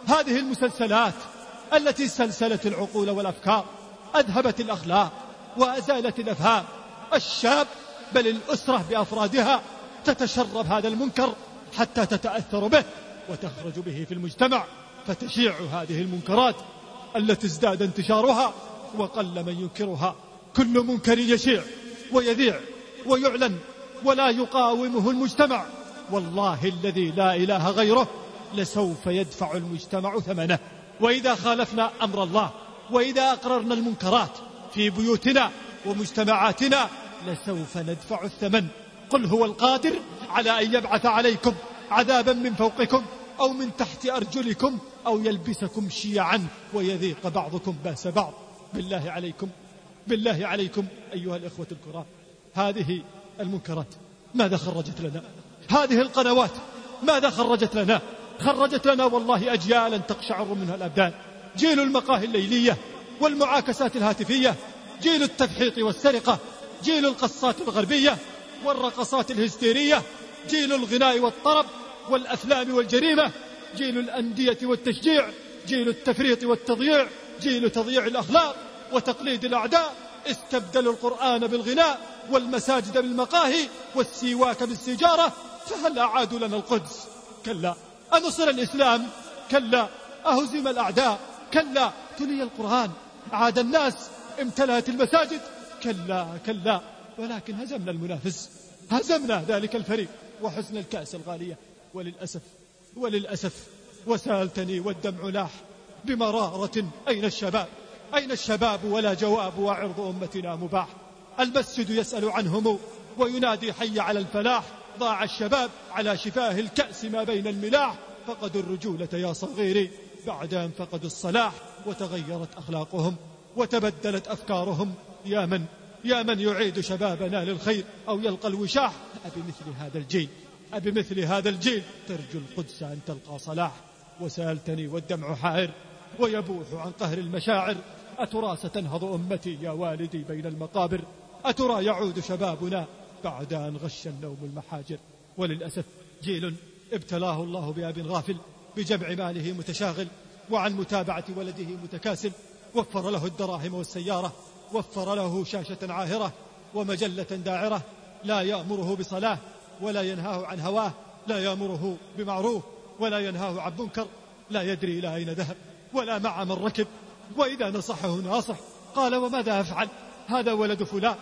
هذه المسلسلات التي سلسلت العقول والأفكار أذهبت الأخلاق وأزالت الأفهام. الشاب بل الأسرة بأفرادها تتشرب هذا المنكر حتى تتأثر به. وتخرج به في المجتمع فتشيع هذه المنكرات التي ازداد انتشارها وقل من ينكرها. كل منكر يشيع ويذيع ويعلن ولا يقاومه المجتمع. والله الذي لا إله غيره لسوف يدفع المجتمع ثمنه. وإذا خالفنا أمر الله وإذا أقررنا المنكرات في بيوتنا ومجتمعاتنا لسوف ندفع الثمن. قل هو القادر على أن يبعث عليكم عذابا من فوقكم. أو من تحت أرجلكم أو يلبسكم شيعا ويذيق بعضكم بأس بعض. بالله عليكم بالله عليكم أيها الإخوة الكرام. هذه المنكرات ماذا خرجت لنا؟ هذه القنوات ماذا خرجت لنا؟ خرجت لنا والله أجيالا تقشعر منها الأبدان. جيل المقاهي الليلية والمعاكسات الهاتفية جيل التفحيط والسرقة جيل القصات الغربية والرقصات الهستيرية جيل الغناء والطرب والأفلام والجريمة جيل الأندية والتشجيع جيل التفريط والتضييع جيل تضييع الأخلاق وتقليد الأعداء. استبدلوا القرآن بالغناء والمساجد بالمقاهي والسيواك بالسجارة فهل أعادوا لنا القدس؟ كلا. أنصر الإسلام؟ كلا. أهزم الأعداء؟ كلا. تلي القرآن. عاد الناس امتلأت المساجد؟ كلا كلا. ولكن هزمنا المنافس. هزمنا ذلك الفريق وحسن الكأس الغالية. وللأسف وللأسف وسألتني والدمع لاح بمرارة أين الشباب؟ أين الشباب ولا جواب؟ وعرض أمتنا مباح. المسجد يسأل عنهم وينادي حي على الفلاح. ضاع الشباب على شفاه الكأس ما بين الملاح. فقدوا الرجولة يا صغيري. بعد أن فقدوا الصلاح وتغيرت أخلاقهم وتبدلت أفكارهم. يا من؟ يا من يعيد شبابنا للخير أو يلقى الوشاح؟ أبمثل هذا الجيل. أبمثل هذا الجيل. ترجو القدس أن تلقى صلاح وسألتني والدمع حائر ويبوح عن قهر المشاعر. أترى ستنهض أمتي يا والدي بين المقابر؟ أترى يعود شبابنا بعد أن غش النوم المحاجر؟ وللأسف جيل ابتلاه الله بأب غافل بجمع ماله متشاغل وعن متابعة ولده متكاسل. وفر له الدراهم والسيارة وفر له شاشة عاهرة ومجلة داعرة. لا يأمره بصلاة ولا ينهاه عن هواه لا يأمره بمعروف ولا ينهاه عن منكر لا يدري إلى أين ذهب ولا مع من ركب وإذا نصحه ناصح قال وماذا أفعل؟ هذا ولد فلان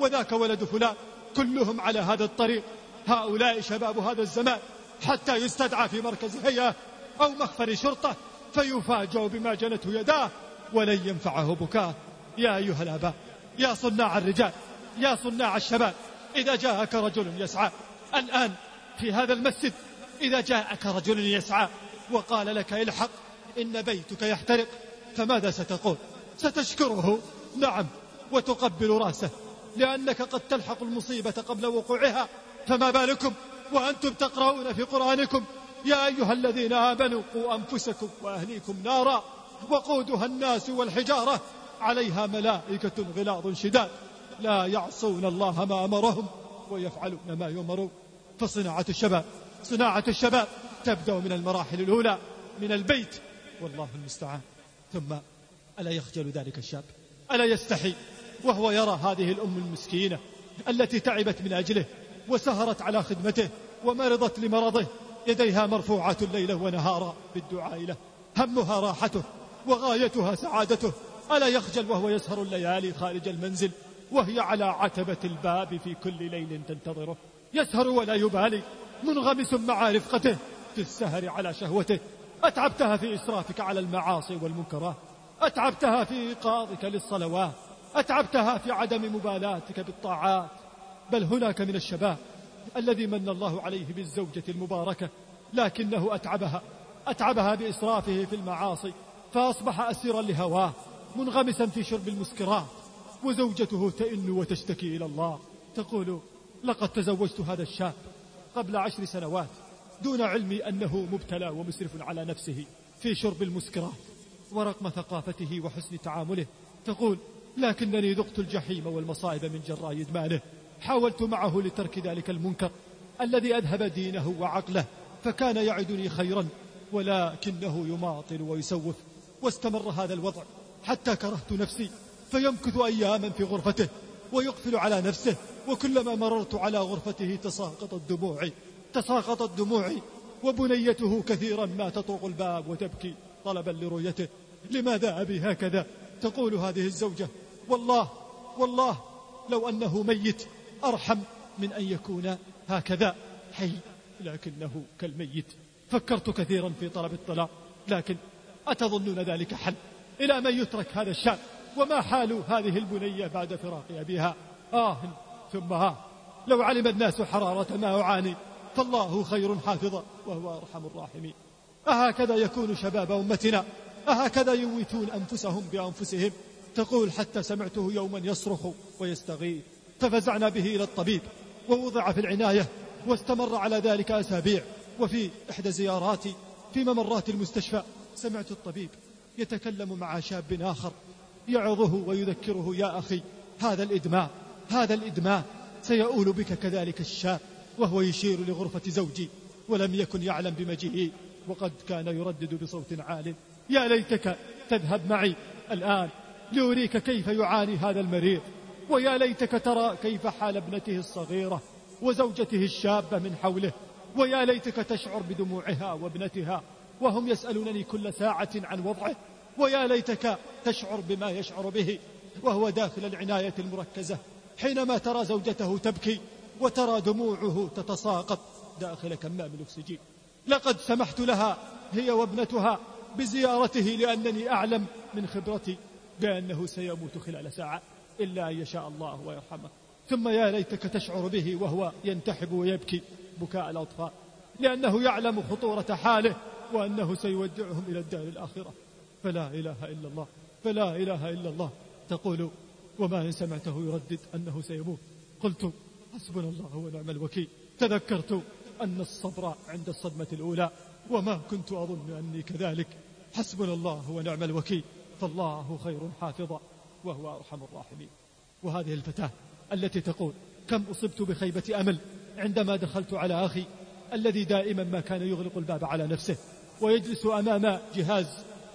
وذاك ولد فلان كلهم على هذا الطريق هؤلاء شباب هذا الزمان حتى يستدعى في مركز هيئة أو مخفر شرطة فيفاجأ بما جنته يداه ولن ينفعه بكاه. يا أيها الآباء يا صناع الرجال يا صناع الشباب إذا جاءك رجل يسعى الآن في هذا المسجد إذا جاءك رجل يسعى وقال لك الحق إن بيتك يحترق فماذا ستقول؟ ستشكره نعم وتقبل رأسه لأنك قد تلحق المصيبة قبل وقوعها فما بالكم؟ وأنتم تقرؤون في قرآنكم يا أيها الذين آمنوا قوا أنفسكم وأهليكم نارا وقودها الناس والحجارة عليها ملائكة غلاظ شداد لا يعصون الله ما أمرهم ويفعلون ما يؤمرون فصناعة الشباب صناعة الشباب تبدأ من المراحل الأولى من البيت. والله المستعان. ثم ألا يخجل ذلك الشاب؟ ألا يستحي؟ وهو يرى هذه الأم المسكينة التي تعبت من أجله وسهرت على خدمته ومرضت لمرضه يديها مرفوعة ليلا ونهارا بالدعاء له. همها راحته وغايتها سعادته. ألا يخجل وهو يسهر الليالي خارج المنزل وهي على عتبة الباب في كل ليل تنتظره. يسهر ولا يبالي. منغمس مع رفقته. في السهر على شهوته. أتعبتها في إسرافك على المعاصي والمنكرات. أتعبتها في إيقاظك للصلوات. أتعبتها في عدم مبالاتك بالطاعات. بل هناك من الشباب الذي من الله عليه بالزوجة المباركة لكنه أتعبها. أتعبها بإسرافه في المعاصي فأصبح أسيرا لهواه منغمسا في شرب المسكرات. وزوجته تئن وتشتكي إلى الله. تقول لقد تزوجت هذا الشاب قبل عشر سنوات دون علمي أنه مبتلى ومسرف على نفسه في شرب المسكرات ورقم ثقافته وحسن تعامله. تقول لكنني ذقت الجحيم والمصائب من جراء إدمانه. حاولت معه لترك ذلك المنكر الذي أذهب دينه وعقله فكان يعدني خيرا ولكنه يماطل ويسوف واستمر هذا الوضع حتى كرهت نفسي فيمكث أياما في غرفته ويقفل على نفسه وكلما مررت على غرفته تساقطت دموعي تساقطت دموعي وبنيته كثيرا ما تطرق الباب وتبكي طلبا لرؤيته. لماذا أبي هكذا؟ تقول هذه الزوجة. والله والله لو أنه ميت أرحم من أن يكون هكذا. حي لكنه كالميت. فكرت كثيرا في طلب الطلاق لكن أتظنون ذلك حل؟ إلى من يترك هذا الشاب وما حال هذه البنية بعد فراق أبيها؟ آه ثم ها لو علم الناس حرارة ما أعاني فالله خير حافظا وهو أرحم الراحمين. أهكذا يكون شباب أمتنا أهكذا يميتون أنفسهم بأنفسهم. تقول حتى سمعته يوما يصرخ ويستغيث. ففزعنا به إلى الطبيب ووضع في العناية واستمر على ذلك أسابيع. وفي إحدى زياراتي في ممرات المستشفى سمعت الطبيب يتكلم مع شاب آخر. يعظه ويذكره يا أخي هذا الإدمان هذا الإدمان سيؤول بك كذلك الشاب وهو يشير لغرفة زوجي ولم يكن يعلم بمجيئي وقد كان يردد بصوت عال يا ليتك تذهب معي الآن لأريك كيف يعاني هذا المريض ويا ليتك ترى كيف حال ابنته الصغيرة وزوجته الشابة من حوله ويا ليتك تشعر بدموعها وابنتها وهم يسألونني كل ساعة عن وضعه ويا ليتك تشعر بما يشعر به وهو داخل العناية المركزة. حينما ترى زوجته تبكي وترى دموعه تتساقط داخل كمام الأكسجين. لقد سمحت لها هي وابنتها بزيارته لأنني أعلم من خبرتي بأنه سيموت خلال ساعة إلا أن يشاء الله ويرحمه. ثم يا ليتك تشعر به وهو ينتحب ويبكي بكاء الأطفال لأنه يعلم خطورة حاله وأنه سيودعهم إلى الدار الآخرة. فلا إله إلا الله فلا إله إلا الله. تقول وما إن سمعته يردد أنه سيموت. قلت حسبنا الله ونعم الوكيل. تذكرت أن الصبر عند الصدمة الأولى وما كنت أظن أني كذلك. حسبنا الله ونعم الوكيل. فالله خير حافظا وهو أرحم الراحمين. وهذه الفتاة التي تقول كم أصبت بخيبة أمل عندما دخلت على أخي الذي دائما ما كان يغلق الباب على نفسه ويجلس أمام جهاز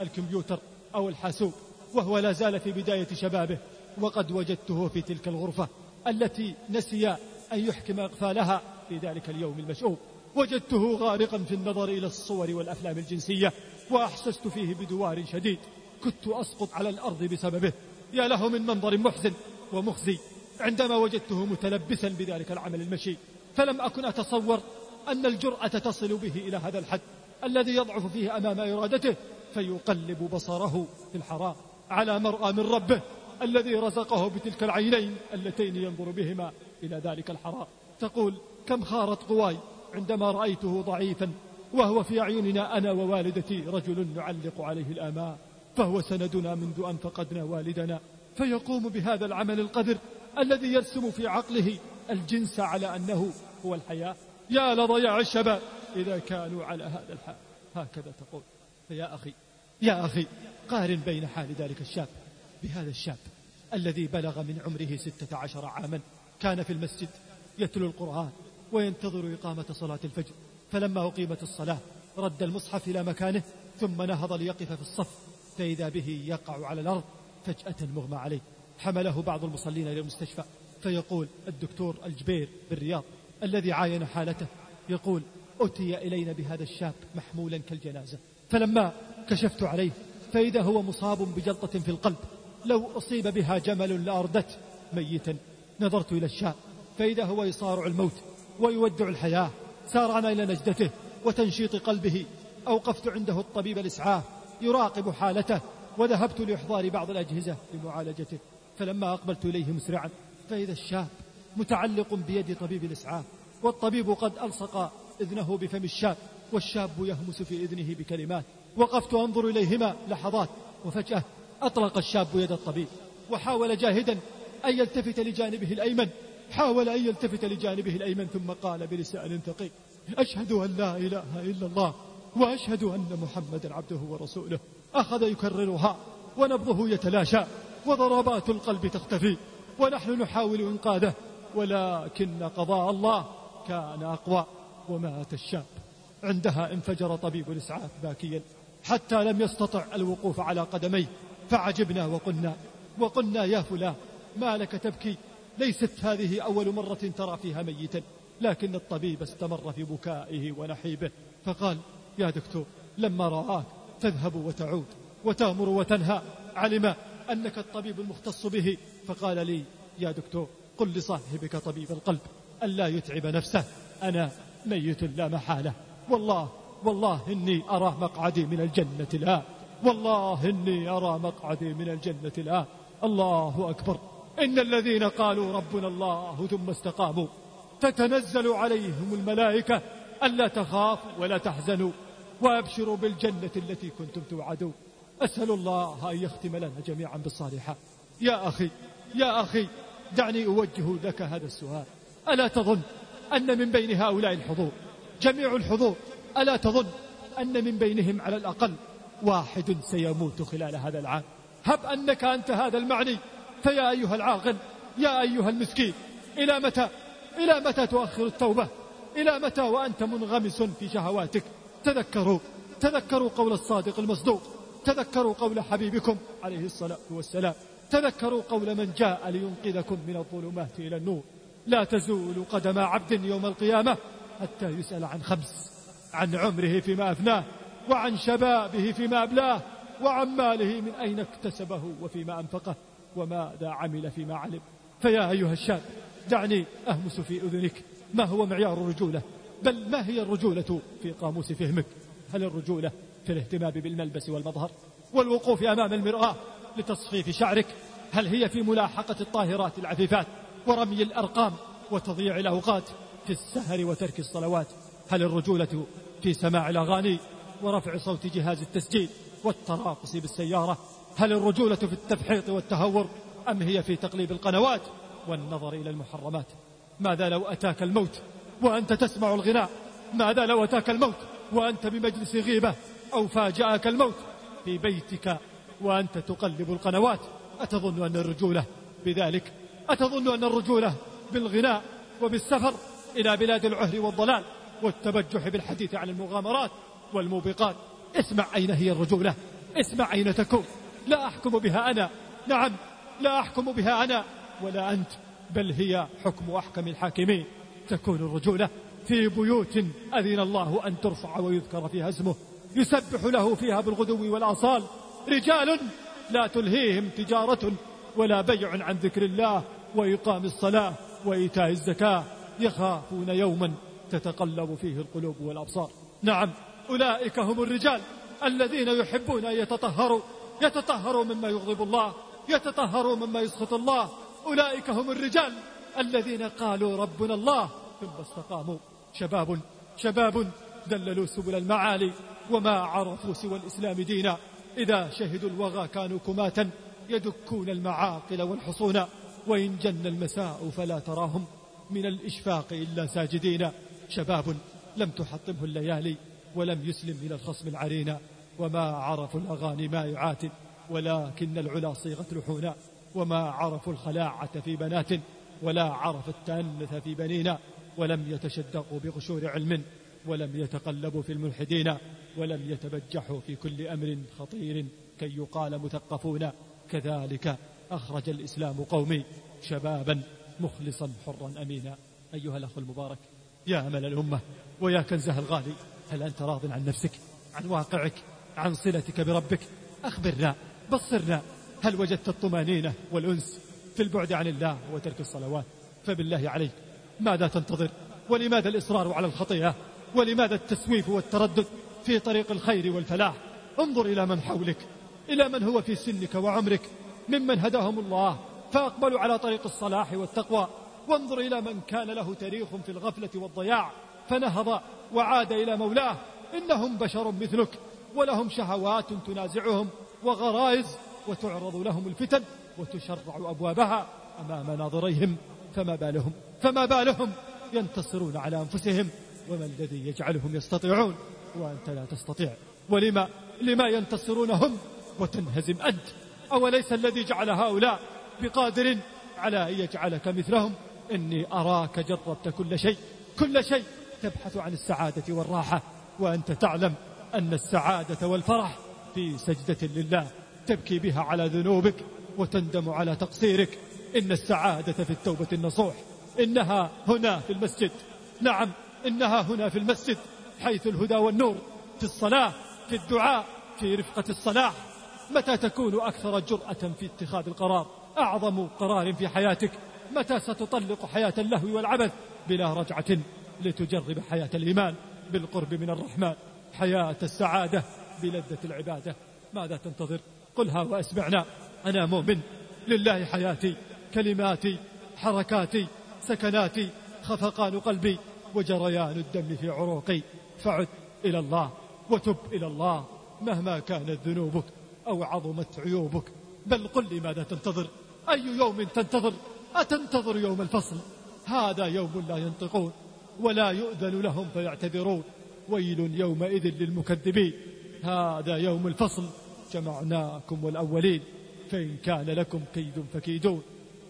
الكمبيوتر أو الحاسوب وهو لا زال في بداية شبابه وقد وجدته في تلك الغرفة التي نسي أن يحكم أقفالها في ذلك اليوم المشؤوب وجدته غارقا في النظر إلى الصور والأفلام الجنسية وأحسست فيه بدوار شديد. كنت أسقط على الأرض بسببه. يا له من منظر محزن ومخزي. عندما وجدته متلبسا بذلك العمل المشي فلم أكن أتصور أن الجرأة تصل به إلى هذا الحد الذي يضعف فيه أمام إرادته. فيقلب بصره في الحرام على مرأى من ربه الذي رزقه بتلك العينين اللتين ينظر بهما إلى ذلك الحرام تقول كم خارت قواي عندما رأيته ضعيفا وهو في أعيننا أنا ووالدتي رجل نعلق عليه الآمال فهو سندنا منذ أن فقدنا والدنا فيقوم بهذا العمل القذر الذي يرسم في عقله الجنس على أنه هو الحياة. يا لضياع الشباب إذا كانوا على هذا الحال. هكذا تقول. فيا أخي يا أخي قارن بين حال ذلك الشاب بهذا الشاب الذي بلغ من عمره ستة عشر عاما كان في المسجد يتلو القرآن وينتظر إقامة صلاة الفجر. فلما أقيمت الصلاة رد المصحف إلى مكانه ثم نهض ليقف في الصف فإذا به يقع على الأرض فجأة مغمى عليه. حمله بعض المصلين إلى المستشفى فيقول الدكتور الجبير بالرياض الذي عاين حالته يقول أتي إلينا بهذا الشاب محمولا كالجنازة. فلما كشفت عليه فإذا هو مصاب بجلطة في القلب. لو أصيب بها جمل لأردت ميتا نظرت إلى الشاب فإذا هو يصارع الموت ويودع الحياة. سارعنا إلى نجدته وتنشيط قلبه. أوقفت عنده الطبيب الإسعاف يراقب حالته وذهبت لإحضار بعض الأجهزة لمعالجته. فلما أقبلت إليه مسرعا فإذا الشاب متعلق بيد طبيب الإسعاف والطبيب قد ألصق إذنه بفم الشاب والشاب يهمس في إذنه بكلمات. وقفت أنظر إليهما لحظات وفجأة أطلق الشاب يد الطبيب وحاول جاهدا أن يلتفت لجانبه الأيمن. حاول أن يلتفت لجانبه الأيمن ثم قال بلسان ثقيل أشهد أن لا إله إلا الله وأشهد أن محمدا عبده ورسوله. أخذ يكررها ونبضه يتلاشى وضربات القلب تختفي ونحن نحاول إنقاذه ولكن قضاء الله كان أقوى ومات الشاب. عندها انفجر طبيب الإسعاف باكيا حتى لم يستطع الوقوف على قدميه فعجبنا وقلنا وقلنا يا فلان ما لك تبكي؟ ليست هذه أول مرة ترى فيها ميتا لكن الطبيب استمر في بكائه ونحيبه فقال يا دكتور لما رآك تذهب وتعود وتأمر وتنهى علم أنك الطبيب المختص به؟ فقال لي يا دكتور قل لصاحبك طبيب القلب ألا يتعب نفسه أنا ميت لا محالة. والله والله إني أرى مقعدي من الجنة الآن والله إني أرى مقعدي من الجنة الآن الله أكبر. إن الذين قالوا ربنا الله ثم استقاموا تتنزل عليهم الملائكة ألا تخافوا ولا تحزنوا وأبشروا بالجنة التي كنتم توعدون. أسأل الله أن يختم لنا جميعا بالصالحات يا أخي يا أخي دعني أوجه لك هذا السؤال. ألا تظن أن من بين هؤلاء الحضور جميع الحضور ألا تظن أن من بينهم على الأقل واحد سيموت خلال هذا العام؟ هب أنك أنت هذا المعني فيا أيها العاقل يا أيها المسكين إلى متى؟ إلى متى تؤخر التوبة؟ إلى متى وأنت منغمس في شهواتك؟ تذكروا تذكروا قول الصادق المصدوق تذكروا قول حبيبكم عليه الصلاة والسلام تذكروا قول من جاء لينقذكم من الظلمات إلى النور. لا تزول قدم عبد يوم القيامة حتى يسأل عن خمس عن عمره فيما أفناه وعن شبابه فيما أبلاه وعن ماله من أين اكتسبه وفيما أنفقه وماذا عمل فيما علم. فيا أيها الشاب دعني أهمس في أذنك. ما هو معيار الرجولة؟ بل ما هي الرجولة في قاموس فهمك؟ هل الرجولة في الاهتمام بالملبس والمظهر؟ والوقوف أمام المرآة لتصفيف شعرك؟ هل هي في ملاحقة الطاهرات العفيفات ورمي الأرقام وتضييع الأوقات؟ في السهر وترك الصلوات. هل الرجولة في سماع الأغاني ورفع صوت جهاز التسجيل والتراقص بالسيارة؟ هل الرجولة في التفحيط والتهور أم هي في تقليب القنوات والنظر إلى المحرمات؟ ماذا لو أتاك الموت وأنت تسمع الغناء؟ ماذا لو أتاك الموت وأنت بمجلس غيبة أو فاجأك الموت في بيتك وأنت تقلب القنوات؟ أتظن أن الرجولة بذلك أتظن أن الرجولة بالغناء وبالسفر إلى بلاد العهر والضلال والتبجح بالحديث عن المغامرات والموبقات. اسمع أين هي الرجولة. اسمع أين تكون. لا أحكم بها أنا. نعم لا أحكم بها أنا. ولا أنت بل هي حكم أحكم الحاكمين. تكون الرجولة في بيوت أذن الله أن ترفع ويذكر فيها اسمه. يسبح له فيها بالغدو والآصال. رجال لا تلهيهم تجارة ولا بيع عن ذكر الله وإقام الصلاة وإيتاء الزكاة. يخافون يوما تتقلب فيه القلوب والأبصار. نعم أولئك هم الرجال الذين يحبون أن يتطهروا يتطهروا مما يغضب الله يتطهروا مما يسخط الله. أولئك هم الرجال الذين قالوا ربنا الله ثم استقاموا. شباب شباب دللوا سبل المعالي وما عرفوا سوى الإسلام دينا. إذا شهدوا الوغى كانوا كماتا يدكون المعاقل والحصون. وإن جن المساء فلا تراهم. من الإشفاق إلا ساجدين. شباب لم تحطمه الليالي ولم يسلم إلى الخصم العرينا وما عرفوا الأغاني ما يعاتب ولكن العلا صيغت لحونا. وما عرفوا الخلاعة في بنات ولا عرف التأنث في بنينا ولم يتشدقوا بغشور علم ولم يتقلبوا في الملحدين. ولم يتبجحوا في كل أمر خطير كي يقال مثقفون. كذلك أخرج الإسلام قومي شبابا مخلصا حرا أمينا. أيها الأخ المبارك يا أمل الأمة ويا كنزها الغالي هل أنت راض عن نفسك عن واقعك عن صلتك بربك؟ أخبرنا بصرنا هل وجدت الطمأنينة والأنس في البعد عن الله وترك الصلوات؟ فبالله عليك ماذا تنتظر؟ ولماذا الإصرار على الخطيئة؟ ولماذا التسويف والتردد في طريق الخير والفلاح؟ انظر إلى من حولك إلى من هو في سنك وعمرك ممن هداهم الله فأقبلوا على طريق الصلاح والتقوى. وانظر إلى من كان له تاريخ في الغفلة والضياع. فنهض وعاد إلى مولاه. إنهم بشر مثلك ولهم شهوات تنازعهم وغرائز وتعرض لهم الفتن وتشرع أبوابها أمام ناظريهم. فما بالهم؟ فما بالهم؟ ينتصرون على أنفسهم. وما الذي يجعلهم يستطيعون؟ وأنت لا تستطيع. ولما؟ لما ينتصرون هم وتنهزم أنت. أوليس الذي جعل هؤلاء بقادر على أن يجعلك مثلهم. إني أراك جربت كل شيء. كل شيء. تبحث عن السعادة والراحة. وأنت تعلم أن السعادة والفرح في سجدة لله. تبكي بها على ذنوبك وتندم على تقصيرك. إن السعادة في التوبة النصوح. إنها هنا في المسجد. نعم إنها هنا في المسجد. حيث الهدى والنور في الصلاة في الدعاء في رفقة الصلاح. متى تكون أكثر جرأة في اتخاذ القرار؟ أعظم قرار في حياتك. متى ستطلق حياة اللهو والعبث بلا رجعة لتجرب حياة الإيمان بالقرب من الرحمن. حياة السعادة بلذة العبادة. ماذا تنتظر؟ قلها وأسمعنا. أنا مؤمن. لله حياتي كلماتي حركاتي سكناتي خفقان قلبي وجريان الدم في عروقي. فعد إلى الله وتب إلى الله مهما كانت ذنوبك أو عظمت عيوبك. بل قل لي ماذا تنتظر. أي يوم تنتظر؟ أتنتظر يوم الفصل؟ هذا يوم لا ينطقون ولا يؤذن لهم فيعتذرون. ويل يومئذ للمكذبين. هذا يوم الفصل. جمعناكم والأولين. فإن كان لكم كيد فكيدون.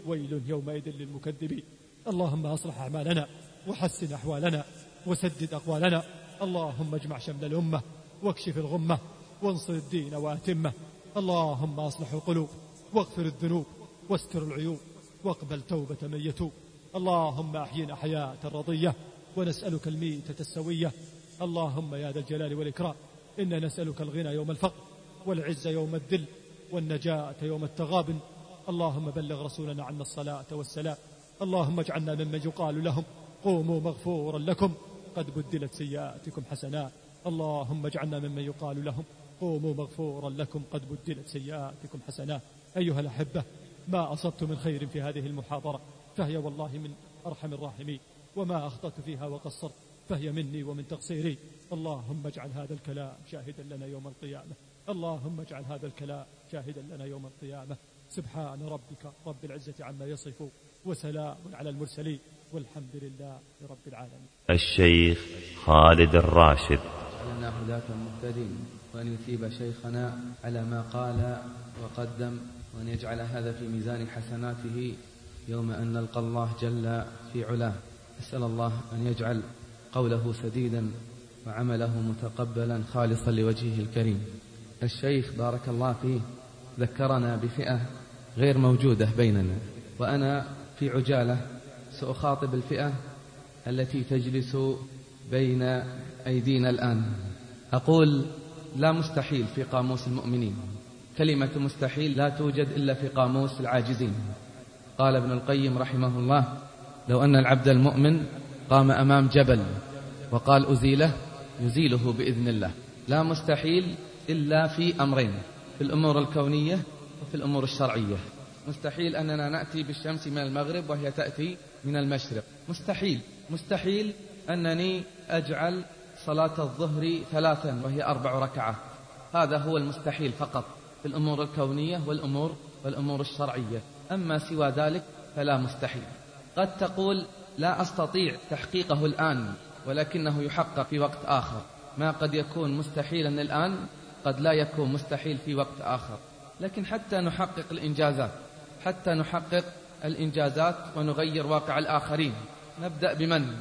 ويل يومئذ للمكذبين. اللهم أصلح أعمالنا وحسن أحوالنا وسدد أقوالنا. اللهم اجمع شمل الأمة واكشف الغمة وانصر الدين وأتمه. اللهم أصلح القلوب واغفر الذنوب واستر العيوب واقبل توبة من يتوب. اللهم أحينا حياة رضية ونسألك الميتة السوية. اللهم يا ذا الجلال والإكرام إنا نسألك الغنى يوم الفقر والعز يوم الذل والنجاة يوم التغابن اللهم بلغ رسولنا عنا الصلاة والسلام. اللهم اجعلنا ممن يقال لهم قوموا مغفورا لكم. قد بدلت سيئاتكم حسنات. اللهم اجعلنا ممن يقال لهم قوموا مغفورا لكم. قد بدلت سيئاتكم حسنات. أيها الأحبة ما أصبت من خير في هذه المحاضرة فهي والله من أرحم الراحمين وما أخطأت فيها وقصرت فهي مني ومن تقصيري. اللهم اجعل هذا الكلام شاهدا لنا يوم القيامة. اللهم اجعل هذا الكلام شاهدا لنا يوم القيامة. سبحان ربك رب العزة عما يصفون وسلام على المرسلين والحمد لله رب العالمين. الشيخ خالد الراشد. لنا هداة مهتدين وأن يثيب شيخنا على ما قال وقدم. وأن يجعل هذا في ميزان حسناته يوم أن نلقى الله جل في علاه. أسأل الله أن يجعل قوله سديدا وعمله متقبلا خالصا لوجهه الكريم. الشيخ بارك الله فيه ذكرنا بفئة غير موجودة بيننا وأنا في عجالة سأخاطب الفئة التي تجلس بين أيدينا الآن. أقول لا مستحيل في قاموس المؤمنين. كلمة مستحيل لا توجد إلا في قاموس العاجزين. قال ابن القيم رحمه الله لو أن العبد المؤمن قام أمام جبل وقال أزيله يزيله بإذن الله. لا مستحيل إلا في أمرين في الأمور الكونية وفي الأمور الشرعية. مستحيل أننا نأتي بالشمس من المغرب وهي تأتي من المشرق. مستحيل مستحيل أنني أجعل صلاة الظهر ثلاثا وهي أربع ركعات. هذا هو المستحيل فقط. في الأمور الكونية والأمور والأمور الشرعية. أما سوى ذلك فلا مستحيل. قد تقول لا أستطيع تحقيقه الآن ولكنه يحقق في وقت آخر. ما قد يكون مستحيلا الآن قد لا يكون مستحيل في وقت آخر. لكن حتى نحقق الإنجازات حتى نحقق الإنجازات ونغير واقع الآخرين. نبدأ بمن؟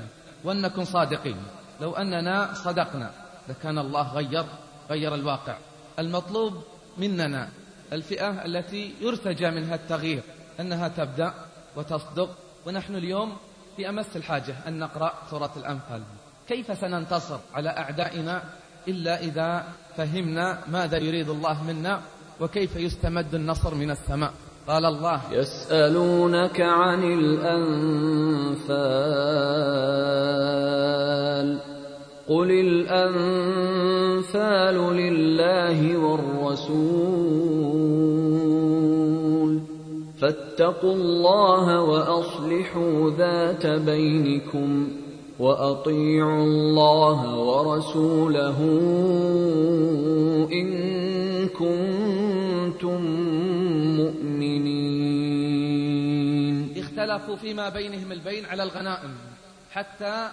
ولنكن صادقين. لو أننا صدقنا لكان الله غير غير الواقع. المطلوب مننا الفئة التي يرتجى منها التغيير أنها تبدأ وتصدق ونحن اليوم في أمس الحاجة أن نقرأ سورة الأنفال. كيف سننتصر على أعدائنا إلا إذا فهمنا ماذا يريد الله منا وكيف يستمد النصر من السماء؟ قال الله يسألونك عن الأنفال. قل الأنفال لله والرسول فاتقوا الله وأصلحوا ذات بينكم وأطيعوا الله ورسوله إن كنتم مؤمنين. اختلفوا فيما بينهم البين على الغنائم حتى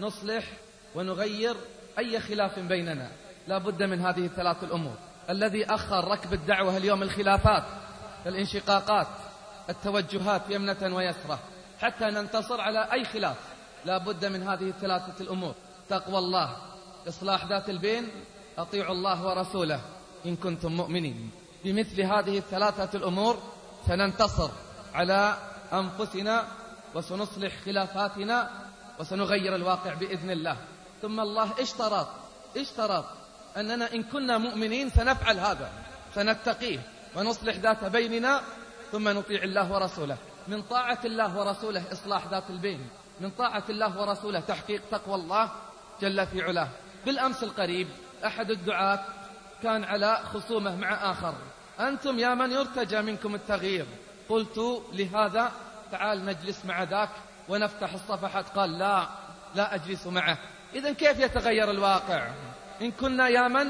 نصلح ونغير أي خلاف بيننا. لا بد من هذه الثلاث الأمور. الذي أخر ركب الدعوة اليوم الخلافات الانشقاقات التوجهات يمنة ويسرة. حتى ننتصر على أي خلاف. لا بد من هذه الثلاثة الأمور. تقوى الله إصلاح ذات البين أطيعوا الله ورسوله إن كنتم مؤمنين. بمثل هذه الثلاثة الأمور سننتصر على أنفسنا وسنصلح خلافاتنا وسنغير الواقع بإذن الله. ثم الله اشترط اشترط أننا إن كنا مؤمنين سنفعل هذا سنتقيه ونصلح ذات بيننا ثم نطيع الله ورسوله. من طاعة الله ورسوله إصلاح ذات البين. من طاعة الله ورسوله تحقيق تقوى الله جل في علاه. بالأمس القريب أحد الدعاة كان على خصومة مع آخر. أنتم يا من يرتجى منكم التغيير. قلت لهذا تعال نجلس مع ذاك ونفتح الصفحات. قال لا لا أجلس معه. إذا كيف يتغير الواقع؟ إن كنا يا من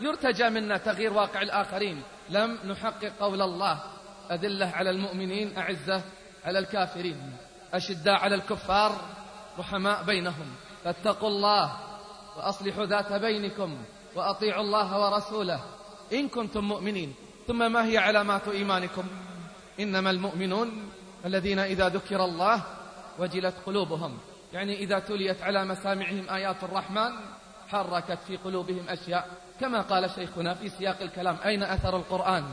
يرتجى منا تغيير واقع الآخرين. لم نحقق قول الله. أذلة على المؤمنين أعزة على الكافرين. أشداء على الكفار رحماء بينهم. فاتقوا الله وأصلحوا ذات بينكم وأطيعوا الله ورسوله. إن كنتم مؤمنين. ثم ما هي علامات إيمانكم؟ إنما المؤمنون الذين إذا ذكر الله وجلت قلوبهم. يعني إذا تليت على مسامعهم آيات الرحمن حركت في قلوبهم أشياء. كما قال شيخنا في سياق الكلام أين أثر القرآن؟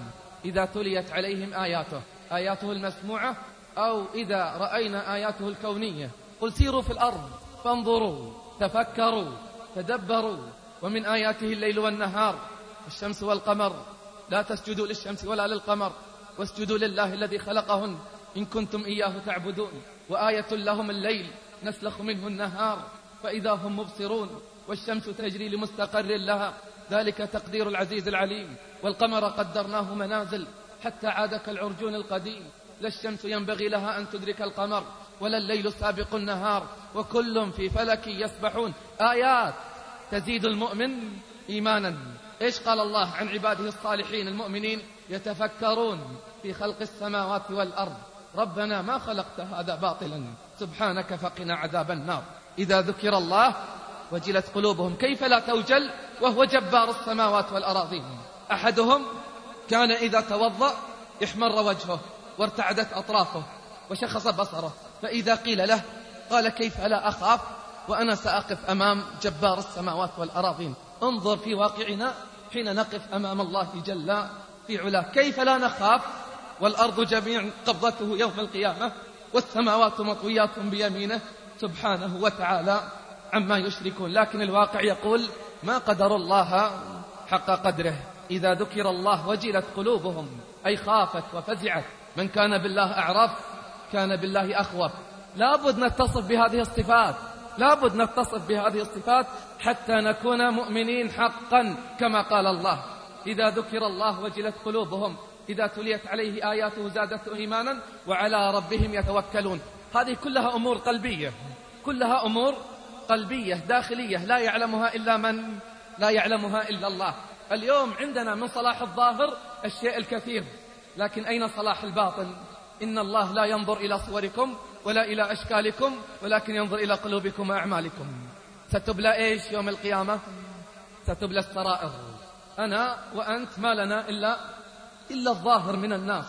إذا تليت عليهم آياته آياته المسموعة أو إذا رأينا آياته الكونية. قل سيروا في الأرض فانظروا تفكروا تدبروا. ومن آياته الليل والنهار الشمس والقمر. لا تسجدوا للشمس ولا للقمر واسجدوا لله الذي خلقهن إن كنتم إياه تعبدون. وآية لهم الليل نسلخ منه النهار فإذا هم مبصرون والشمس تجري لمستقر لها ذلك تقدير العزيز العليم والقمر قدرناه منازل حتى عاد كالعرجون القديم لا الشمس ينبغي لها أن تدرك القمر ولا الليل سابق النهار وكل في فلك يسبحون آيات تزيد المؤمن إيمانا إيش قال الله عن عباده الصالحين المؤمنين يتفكرون في خلق السماوات والأرض ربنا ما خلقت هذا باطلا. سبحانك فقنا عذاب النار. إذا ذكر الله وجلت قلوبهم كيف لا توجل وهو جبار السماوات والأراضين أحدهم كان إذا توضأ احمر وجهه وارتعدت أطرافه وشخص بصره. فإذا قيل له قال كيف لا أخاف وأنا سأقف أمام جبار السماوات والأراضين انظر في واقعنا حين نقف أمام الله جل في علاه. كيف لا نخاف؟ والأرض جميع قبضته يوم القيامة والسماوات مطويات بيمينه سبحانه وتعالى عما يشركون. لكن الواقع يقول ما قدر الله حق قدره. إذا ذكر الله وجلت قلوبهم أي خافت وفزعت. من كان بالله أعرف كان بالله أخوف. لابد نتصف بهذه الصفات. لابد نتصف بهذه الصفات حتى نكون مؤمنين حقا كما قال الله. إذا ذكر الله وجلت قلوبهم إذا تليت عليه آياته زادته إيمانا وعلى ربهم يتوكلون. هذه كلها أمور قلبية. كلها أمور قلبية داخلية لا يعلمها إلا من؟ لا يعلمها إلا الله. اليوم عندنا من صلاح الظاهر الشيء الكثير. لكن أين صلاح الباطن؟ إن الله لا ينظر إلى صوركم ولا إلى أشكالكم ولكن ينظر إلى قلوبكم وأعمالكم. ستبلى إيش يوم القيامة؟ ستبلى السرائر. أنا وأنت ما لنا إلا إلا الظاهر من الناس.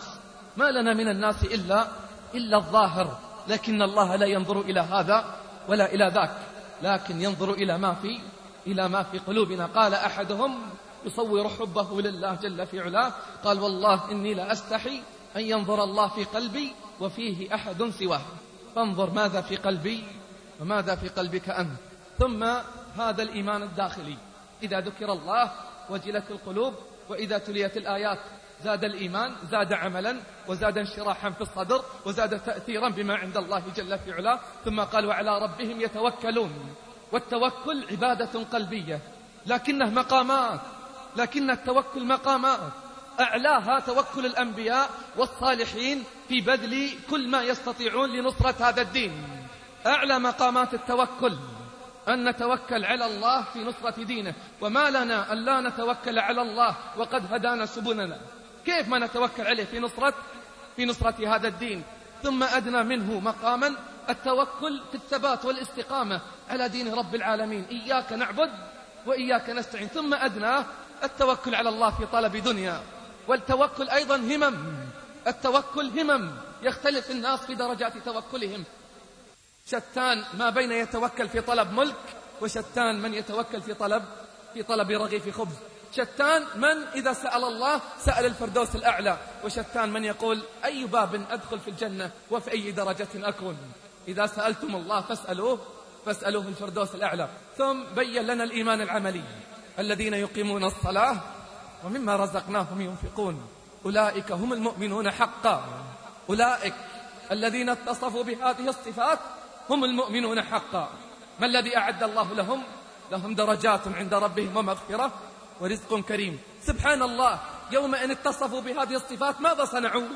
ما لنا من الناس إلا إلا الظاهر. لكن الله لا ينظر إلى هذا ولا إلى ذاك. لكن ينظر إلى ما في إلى ما في قلوبنا. قال أحدهم يصور حبه لله جل في علاه. قال والله إني لا أستحي أن ينظر الله في قلبي وفيه أحد سواه. فانظر ماذا في قلبي وماذا في قلبك أنت. ثم هذا الإيمان الداخلي. إذا ذكر الله وجلت القلوب وإذا تليت الآيات زاد الإيمان زاد عملا وزاد انشراحا في الصدر وزاد تأثيرا بما عند الله جل في علاه. ثم قال وعلى ربهم يتوكلون. والتوكل عبادة قلبية. لكنه مقامات لكن التوكل مقامات. أعلاها توكل الأنبياء والصالحين في بذل كل ما يستطيعون لنصرة هذا الدين. أعلى مقامات التوكل أن نتوكل على الله في نصرة دينه. وما لنا أن لا نتوكل على الله وقد هدانا سبلنا. كيف ما نتوكل عليه في نصرة في نصرة هذا الدين؟ ثم أدنى منه مقاما التوكل في الثبات والاستقامة على دين رب العالمين. إياك نعبد وإياك نستعين. ثم أدناه التوكل على الله في طلب دنيا. والتوكل أيضا همم. التوكل همم. يختلف الناس في درجات توكلهم. شتان ما بين يتوكل في طلب ملك وشتان من يتوكل في طلب في طلب رغيف خبز. شتان من إذا سأل الله سأل الفردوس الأعلى. وشتان من يقول أي باب أدخل في الجنة وفي أي درجة أكون؟ إذا سألتم الله فاسألوه فاسألوه الفردوس الأعلى. ثم بين لنا الإيمان العملي. الذين يقيمون الصلاة ومما رزقناهم ينفقون. أولئك هم المؤمنون حقا. أولئك الذين اتصفوا بهذه الصفات هم المؤمنون حقا. ما الذي أعد الله لهم؟ لهم درجات عند ربهم ومغفرة. ورزق كريم. سبحان الله يوم أن اتصفوا بهذه الصفات ماذا صنعوا؟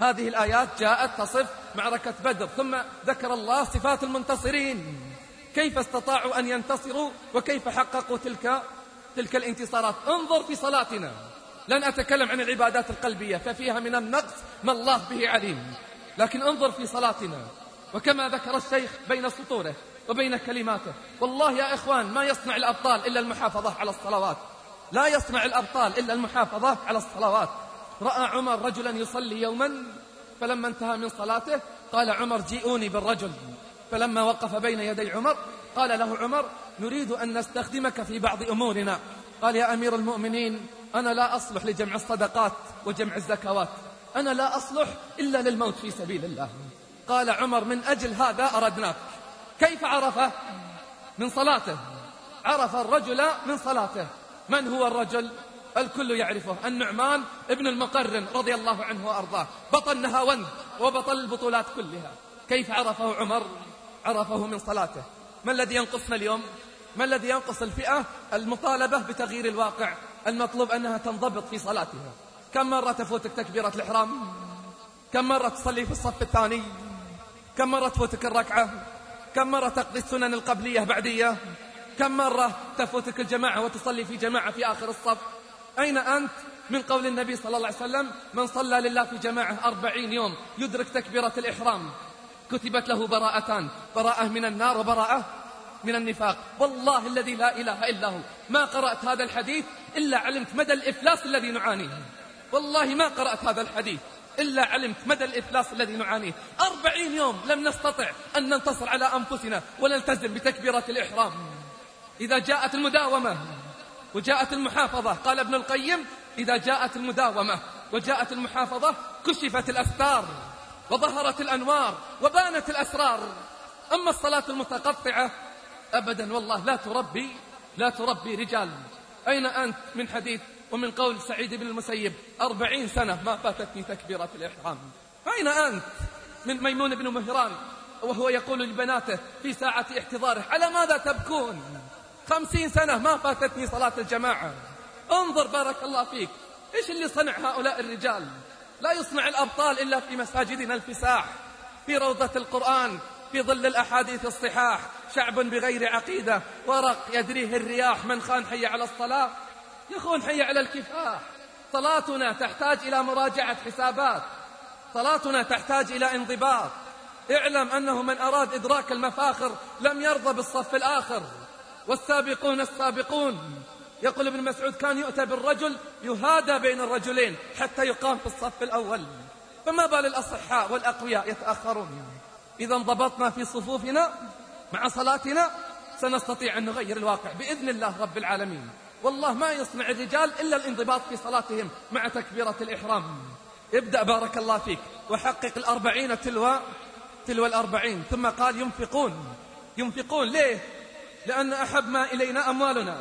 هذه الآيات جاءت تصف معركة بدر ثم ذكر الله صفات المنتصرين. كيف استطاعوا أن ينتصروا؟ وكيف حققوا تلك تلك الانتصارات؟ انظر في صلاتنا. لن أتكلم عن العبادات القلبية ففيها من النقص ما الله به عليم. لكن انظر في صلاتنا. وكما ذكر الشيخ بين سطوره وبين كلماته والله يا إخوان ما يصنع الأبطال إلا المحافظة على الصلوات. لا يصنع الأبطال إلا المحافظة على الصلوات. رأى عمر رجلا يصلي يوما فلما انتهى من صلاته قال عمر جيئوني بالرجل. فلما وقف بين يدي عمر قال له عمر نريد أن نستخدمك في بعض أمورنا. قال يا أمير المؤمنين أنا لا أصلح لجمع الصدقات وجمع الزكوات. أنا لا أصلح إلا للموت في سبيل الله. قال عمر من أجل هذا أردناك. كيف عرفه؟ من صلاته. عرف الرجل من صلاته. من هو الرجل؟ الكل يعرفه النعمان ابن المقرن رضي الله عنه وأرضاه. بطل نهاوند وبطل البطولات كلها. كيف عرفه عمر؟ عرفه من صلاته. ما الذي ينقصنا اليوم؟ ما الذي ينقص الفئة؟ المطالبة بتغيير الواقع. المطلوب أنها تنضبط في صلاتها. كم مرة تفوتك تكبيرة الإحرام؟ كم مرة تصلي في الصف الثاني؟ كم مرة تفوتك الركعة؟ كم مرة تقضي السنن القبلية بعدية؟ كم مرة تفوتك الجماعة وتصلي في جماعة في آخر الصف؟ أين أنت؟ من قول النبي صلى الله عليه وسلم من صلى لله في جماعة أربعين يوم يدرك تكبيرة الإحرام. كتبت له براءتان براءة من النار وبراءة من النفاق. والله الذي لا إله إلا هو. ما قرأت هذا الحديث إلا علمت مدى الإفلاس الذي نعانيه. والله ما قرأت هذا الحديث إلا علمت مدى الإفلاس الذي نعانيه. أربعين يوم لم نستطع أن ننتصر على أنفسنا ونلتزم بتكبيرة الإحرام. إذا جاءت المداومة وجاءت المحافظة. قال ابن القيم إذا جاءت المداومة وجاءت المحافظة كشفت الأستار وظهرت الأنوار وبانت الأسرار. أما الصلاة المتقطعة أبدا والله لا تربي لا تربي رجال. أين أنت من حديث ومن قول سعيد بن المسيب أربعين سنة ما فاتتني تكبيرة الإحرام. أين أنت من ميمون بن مهران وهو يقول لبناته في ساعة احتضاره على ماذا تبكون؟ خمسين سنة ما فاتتني صلاة الجماعة. انظر بارك الله فيك. إيش اللي صنع هؤلاء الرجال؟ لا يصنع الأبطال إلا في مساجدنا الفساح في روضة القرآن في ظل الأحاديث الصحاح شعب بغير عقيدة ورق يدريه الرياح من خان حي على الصلاة. يخون حي على الكفاح. صلاتنا تحتاج إلى مراجعة حسابات. صلاتنا تحتاج إلى انضباط. اعلم أنه من أراد إدراك المفاخر لم يرضى بالصف الآخر. والسابقون السابقون. يقول ابن مسعود كان يؤتى بالرجل يهادى بين الرجلين حتى يقام في الصف الأول. فما بال الأصحاء والأقوياء يتأخرون. إذا انضبطنا في صفوفنا مع صلاتنا سنستطيع أن نغير الواقع بإذن الله رب العالمين. والله ما يصنع الرجال إلا الانضباط في صلاتهم مع تكبيرة الإحرام. ابدأ بارك الله فيك وحقق الأربعين تلو تلو الأربعين. ثم قال ينفقون. ينفقون. ليه؟ لأن أحب ما إلينا أموالنا.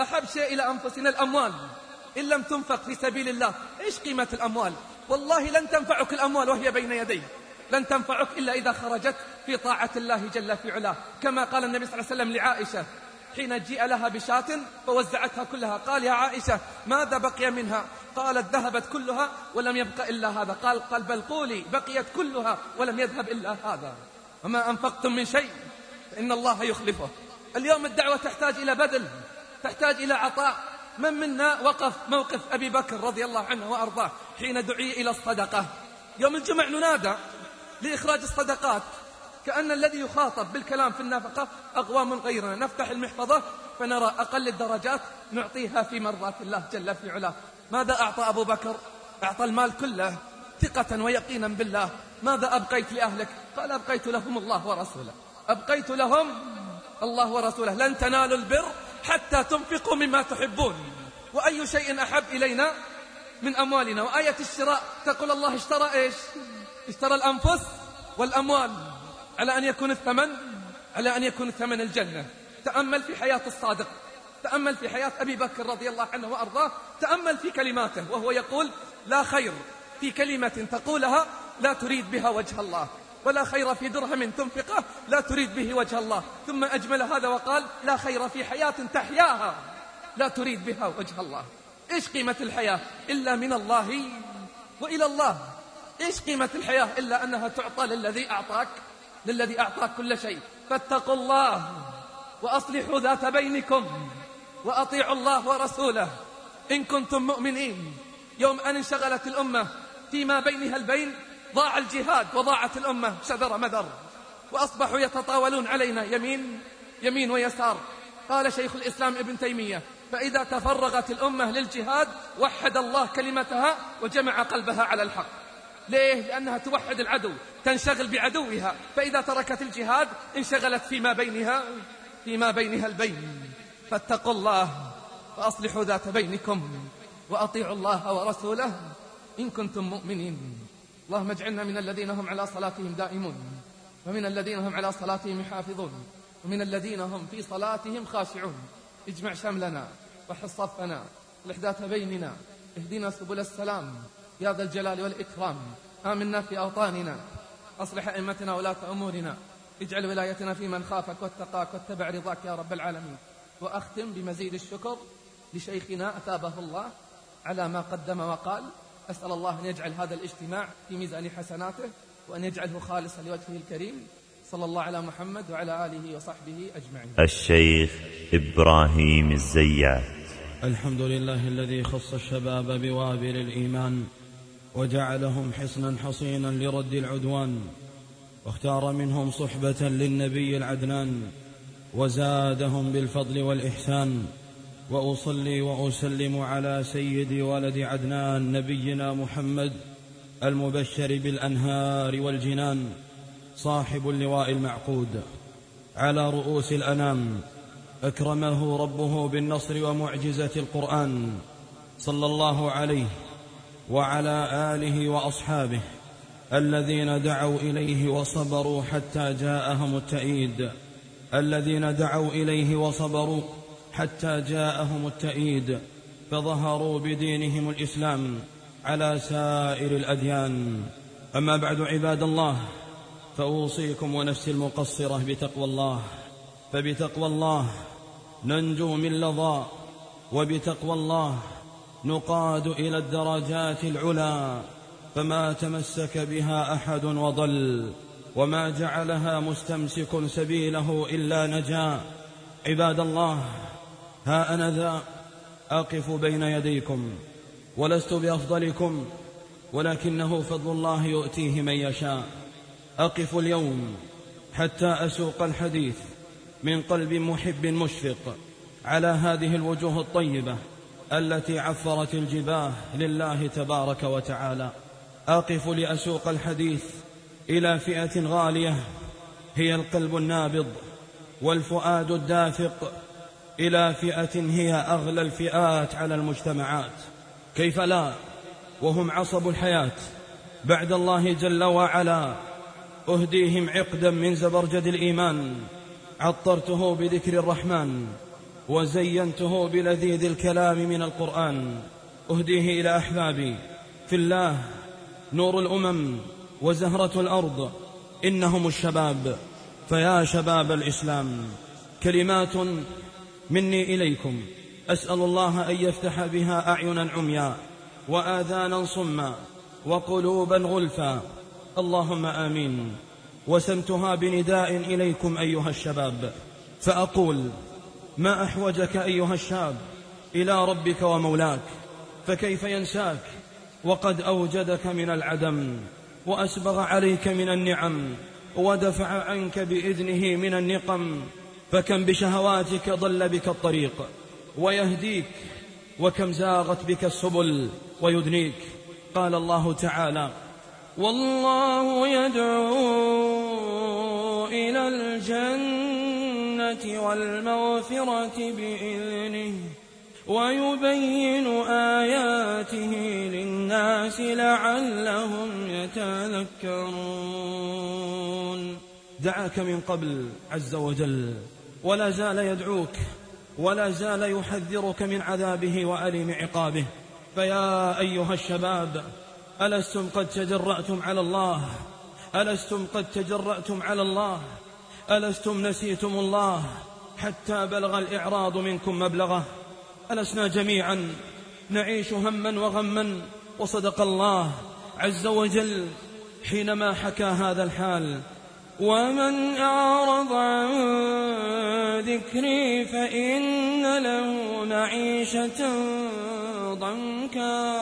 أحب شيء إلى أنفسنا الأموال. إن لم تنفق في سبيل الله إيش قيمة الأموال؟ والله لن تنفعك الأموال وهي بين يديك. لن تنفعك إلا إذا خرجت في طاعة الله جل في علاه. كما قال النبي صلى الله عليه وسلم لعائشة حين جيء لها بشاة فوزعتها كلها قال يا عائشة ماذا بقي منها؟ قالت ذهبت كلها ولم يبق إلا هذا. قال قال بل قولي بقيت كلها ولم يذهب إلا هذا. وما أنفقتم من شيء فإن الله يخلفه. اليوم الدعوة تحتاج إلى بذل تحتاج إلى عطاء. من منا وقف موقف أبي بكر رضي الله عنه وأرضاه حين دعي إلى الصدقة؟ يوم الجمع ننادى لإخراج الصدقات. كأن الذي يخاطب بالكلام في النفقة أقوام غيرنا. نفتح المحفظة فنرى أقل الدرجات نعطيها في مرات الله جل في علاه. ماذا أعطى أبو بكر؟ أعطى المال كله ثقة ويقينا بالله. ماذا أبقيت لأهلك؟ قال أبقيت لهم الله ورسوله. أبقيت لهم الله ورسوله لن تنالوا البر حتى تنفقوا مما تحبون. وأي شيء أحب إلينا من أموالنا. وآية الشراء تقول الله اشترى إيش؟ اشترى الأنفس والأموال. على أن يكون الثمن على أن يكون ثمن الجنة. تأمل في حياة الصادق. تأمل في حياة أبي بكر رضي الله عنه وأرضاه. تأمل في كلماته وهو يقول لا خير في كلمة تقولها لا تريد بها وجه الله. ولا خير في درهم تنفقه لا تريد به وجه الله. ثم أجمل هذا وقال لا خير في حياة تحياها. لا تريد بها وجه الله. إيش قيمة الحياة؟ إلا من الله وإلى الله. إيش قيمة الحياة؟ إلا أنها تعطى للذي أعطاك للذي أعطاك كل شيء. فاتقوا الله وأصلحوا ذات بينكم وأطيعوا الله ورسوله. إن كنتم مؤمنين. يوم أن انشغلت الأمة فيما بينها البين ضاع الجهاد وضاعت الأمة شذر مذر وأصبحوا يتطاولون علينا يمين يمين ويسار. قال شيخ الإسلام ابن تيمية فإذا تفرغت الأمة للجهاد وحد الله كلمتها وجمع قلبها على الحق. ليه؟ لأنها توحد العدو تنشغل بعدوها. فإذا تركت الجهاد انشغلت فيما بينها فيما بينها البين. فاتقوا الله وأصلحوا ذات بينكم وأطيعوا الله ورسوله إن كنتم مؤمنين. اللهم اجعلنا من الذين هم على صلاتهم دائمون ومن الذين هم على صلاتهم يحافظون ومن الذين هم في صلاتهم خاشعون. اجمع شملنا وحص صفنا الإحداث بيننا اهدنا سبل السلام. يا ذا الجلال والإكرام آمنا في أوطاننا. أصلح أئمتنا ولاة أمورنا. اجعل ولايتنا في من خافك واتقاك واتبع رضاك يا رب العالمين. وأختم بمزيد الشكر لشيخنا أثابه الله على ما قدم وقال. أسأل الله أن يجعل هذا الاجتماع في ميزان حسناته وأن يجعله خالصا لوجهه الكريم. صلى الله على محمد وعلى آله وصحبه أجمعين. الشيخ إبراهيم الزيات. الحمد لله الذي خص الشباب بوابل الإيمان وجعلهم حصنا حصينا لرد العدوان واختار منهم صحبة للنبي العدنان وزادهم بالفضل والإحسان وأصلي وأسلم على سيد ولد عدنان نبينا محمد المبشر بالأنهار والجنان صاحب اللواء المعقود على رؤوس الأنام أكرمه ربه بالنصر ومعجزة القرآن صلى الله عليه وعلى آله وأصحابه الذين دعوا إليه وصبروا حتى جاءهم التأييد الذين دعوا إليه وصبروا حتى جاءهم التأييد فظهروا بدينهم الإسلام على سائر الأديان. أما بعد عباد الله فأوصيكم ونفسي المقصرة بتقوى الله. فبتقوى الله ننجو من لظى وبتقوى الله نقاد إلى الدرجات العلى. فما تمسك بها أحد وضل وما جعلها مستمسك سبيله إلا نجا. عباد الله ها أنا ذا أقف بين يديكم ولست بأفضلكم ولكنه فضل الله يؤتيه من يشاء. أقف اليوم حتى أسوق الحديث من قلب محب مشفق على هذه الوجوه الطيبة التي عفرت الجباه لله تبارك وتعالى. أقف لأسوق الحديث إلى فئة غالية هي القلب النابض والفؤاد الدافق إلى فئة هي أغلى الفئات على المجتمعات. كيف لا؟ وهم عصب الحياة. بعد الله جل وعلا أهديهم عقدا من زبرجد الإيمان. عطرته بذكر الرحمن. وزينته بلذيذ الكلام من القرآن. أهديه إلى أحبابي. في الله نور الأمم وزهرة الأرض. إنهم الشباب. فيا شباب الإسلام. كلمات مني إليكم. أسأل الله أن يفتح بها أعينا عميا وآذانا صما وقلوبا غلفا. اللهم آمين. وسمتها بنداء إليكم أيها الشباب. فأقول ما أحوجك أيها الشاب إلى ربك ومولاك فكيف ينساك؟ وقد أوجدك من العدم وأسبغ عليك من النعم ودفع عنك بإذنه من النقم. فكم بشهواتك ضل بك الطريق ويهديك وكم زاغت بك السبل ويدنيك. قال الله تعالى والله يدعو إلى الجنة والمغفرة بإذنه ويبين آياته للناس لعلهم يتذكرون. دعاك من قبل عز وجل. ولا زال يدعوك ولا زال يحذرك من عذابه وأليم عقابه. فيا أيها الشباب ألستم قد تجرأتم على الله؟ ألستم قد تجرأتم على الله؟ ألستم نسيتم الله حتى بلغ الإعراض منكم مبلغه؟ ألسنا جميعا نعيش هما وغما وصدق الله عز وجل حينما حكى هذا الحال. ومن أعرض عن ذكري فإن له معيشة ضنكا.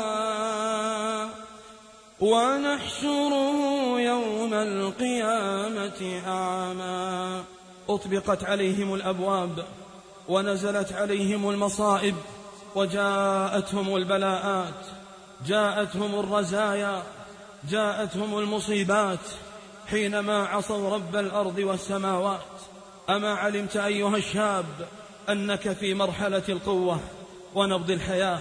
ونحشره يوم القيامة أعمى. أطبقت عليهم الأبواب ونزلت عليهم المصائب وجاءتهم البلاءات جاءتهم الرزايا جاءتهم المصيبات. حينما عصوا رب الأرض والسماوات أما علمت أيها الشاب أنك في مرحلة القوة ونبض الحياة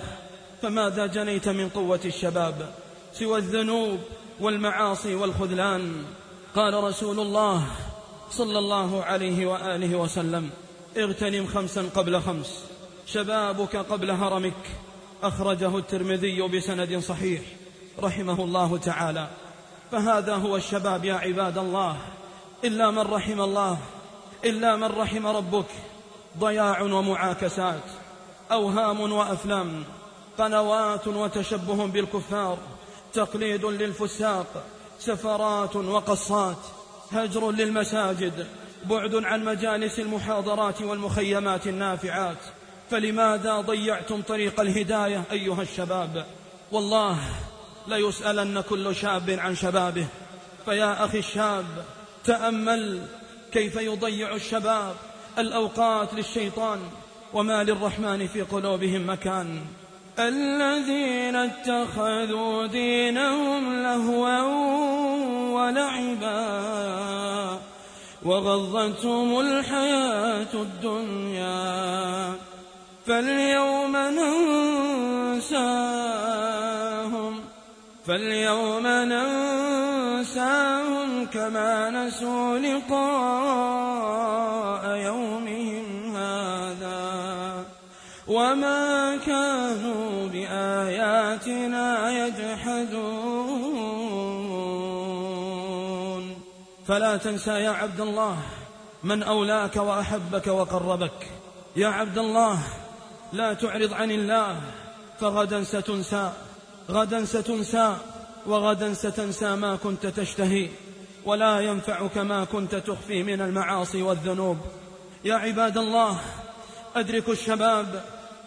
فماذا جنيت من قوة الشباب؟ سوى الذنوب والمعاصي والخذلان. قال رسول الله صلى الله عليه وآله وسلم اغتنم خمسا قبل خمس. شبابك قبل هرمك. أخرجه الترمذي بسند صحيح رحمه الله تعالى. فهذا هو الشباب يا عباد الله. إلا من رحم الله إلا من رحم ربك ضياع ومعاكسات أوهام وأفلام قنوات وتشبه بالكفار تقليد للفساق سفرات وقصات هجر للمساجد بعد عن مجالس المحاضرات والمخيمات النافعات. فلماذا ضيعتم طريق الهداية أيها الشباب؟ والله ليسألن كل شاب عن شبابه. فيا أخي الشاب تأمل كيف يضيع الشباب الأوقات للشيطان وما للرحمن في قلوبهم مكان. الذين اتخذوا دينهم لهوا ولعبا وغضتهم الحياة الدنيا. فاليوم ننساهم فاليوم ننساهم كما نسوا لقاء يومهم هذا وما كانوا بآياتنا يجحدون. فلا تنسى يا عبد الله من أولاك وأحبك وقربك. يا عبد الله لا تعرض عن الله فغدا ستنسى. غدا ستنسى وغدا ستنسى ما كنت تشتهي ولا ينفعك ما كنت تخفي من المعاصي والذنوب. يا عباد الله أدركوا الشباب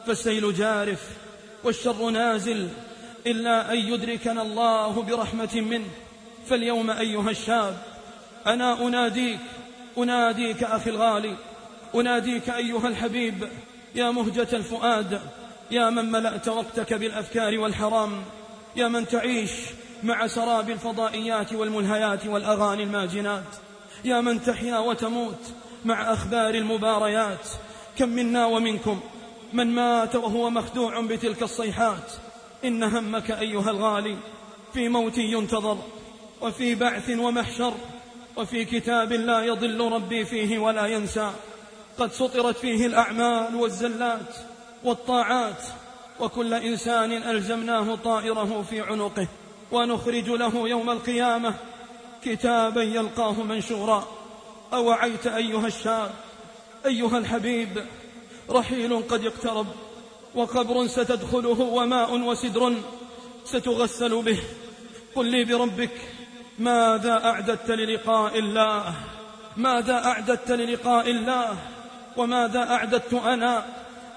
فالسيل جارف والشر نازل إلا أن يدركنا الله برحمة منه. فاليوم أيها الشاب أنا أناديك أناديك أخي الغالي أناديك أيها الحبيب يا مهجة الفؤاد. يا من ملأت وقتك بالأفكار والحرام يا من تعيش مع سراب الفضائيات والملهيات والأغاني الماجنات يا من تحيا وتموت مع أخبار المباريات. كم منا ومنكم من مات وهو مخدوع بتلك الصيحات. إن همك أيها الغالي في موت ينتظر وفي بعث ومحشر وفي كتاب لا يضل ربي فيه ولا ينسى. قد سطرت فيه الأعمال والزلات والطاعات وكل إنسان ألزمناه طائره في عنقه ونخرج له يوم القيامة كتابا يلقاه منشورا. أوعيت أيها الشاب أيها الحبيب رحيل قد اقترب وقبر ستدخله وماء وسدر ستغسل به. قل لي بربك ماذا أعددت للقاء الله؟ ماذا أعددت للقاء الله؟ وماذا أعددت أنا؟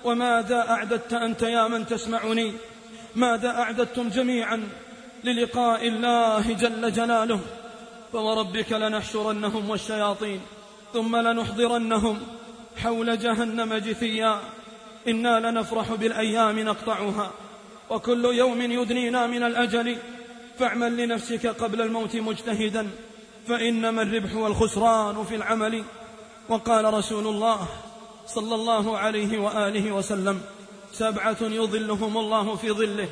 وماذا أعددت أنت يا من تسمعني؟ ماذا أعددتم جميعا للقاء الله جل جلاله؟ فوربك لنحشرنهم والشياطين ثم لنحضرنهم حول جهنم جثيا. إنا لنفرح بالأيام نقطعها وكل يوم يدنينا من الأجل. فاعمل لنفسك قبل الموت مجتهدا فإنما الربح والخسران في العمل. وقال رسول الله صلى الله عليه وآله وسلم. سبعة يظلهم الله في ظله.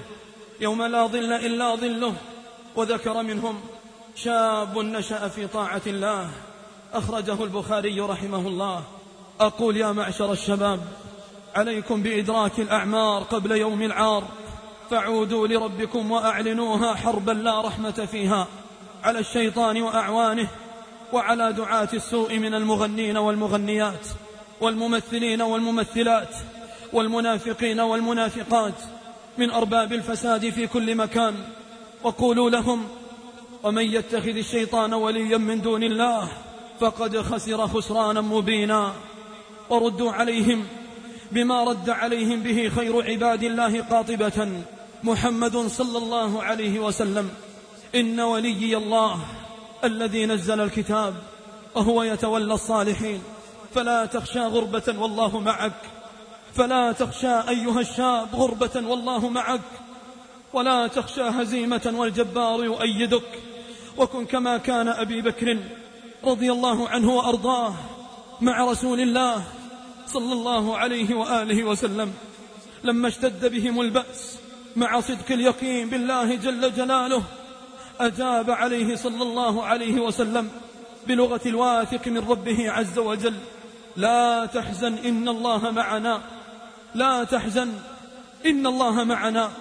يوم لا ظل إلا ظله. وذكر منهم شاب نشأ في طاعة الله. أخرجه البخاري رحمه الله. أقول يا معشر الشباب عليكم بإدراك الأعمار قبل يوم العار. فعودوا لربكم وأعلنوها حربا لا رحمة فيها. على الشيطان وأعوانه وعلى دعاة السوء من المغنين والمغنيات. والممثلين والممثلات والمنافقين والمنافقات من أرباب الفساد في كل مكان وقولوا لهم ومن يتخذ الشيطان وليا من دون الله فقد خسر خسرانا مبينا وردوا عليهم بما رد عليهم به خير عباد الله قاطبة محمد صلى الله عليه وسلم إن وليي الله الذي نزل الكتاب وهو يتولى الصالحين فلا تخشى غربة والله معك. فلا تخشى أيها الشاب غربة والله معك. ولا تخشى هزيمة والجبار يؤيدك. وكن كما كان أبي بكر رضي الله عنه وأرضاه مع رسول الله صلى الله عليه وآله وسلم. لما اشتد بهم البأس مع صدق اليقين بالله جل جلاله أجاب عليه صلى الله عليه وسلم بلغة الواثق من ربه عز وجل. لا تحزن إن الله معنا. لا تحزن إن الله معنا.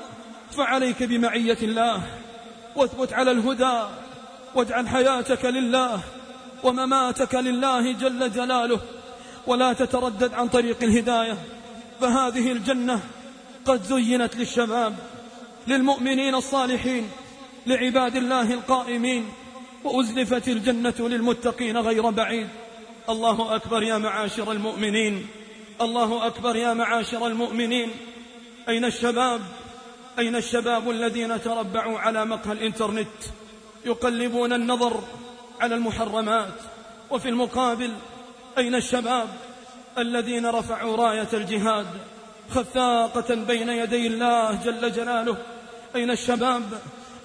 فعليك بمعية الله. واثبت على الهدى. واجعل حياتك لله. ومماتك لله جل جلاله. ولا تتردد عن طريق الهداية. فهذه الجنة قد زينت للشباب للمؤمنين الصالحين لعباد الله القائمين. وأزلفت الجنة للمتقين غير بعيد. الله أكبر يا معاشر المؤمنين. الله أكبر يا معاشر المؤمنين. أين الشباب؟ أين الشباب الذين تربعوا على مقهى الإنترنت؟ يقلبون النظر على المحرمات. وفي المقابل أين الشباب الذين رفعوا راية الجهاد خفاقة بين يدي الله جل جلاله؟ أين الشباب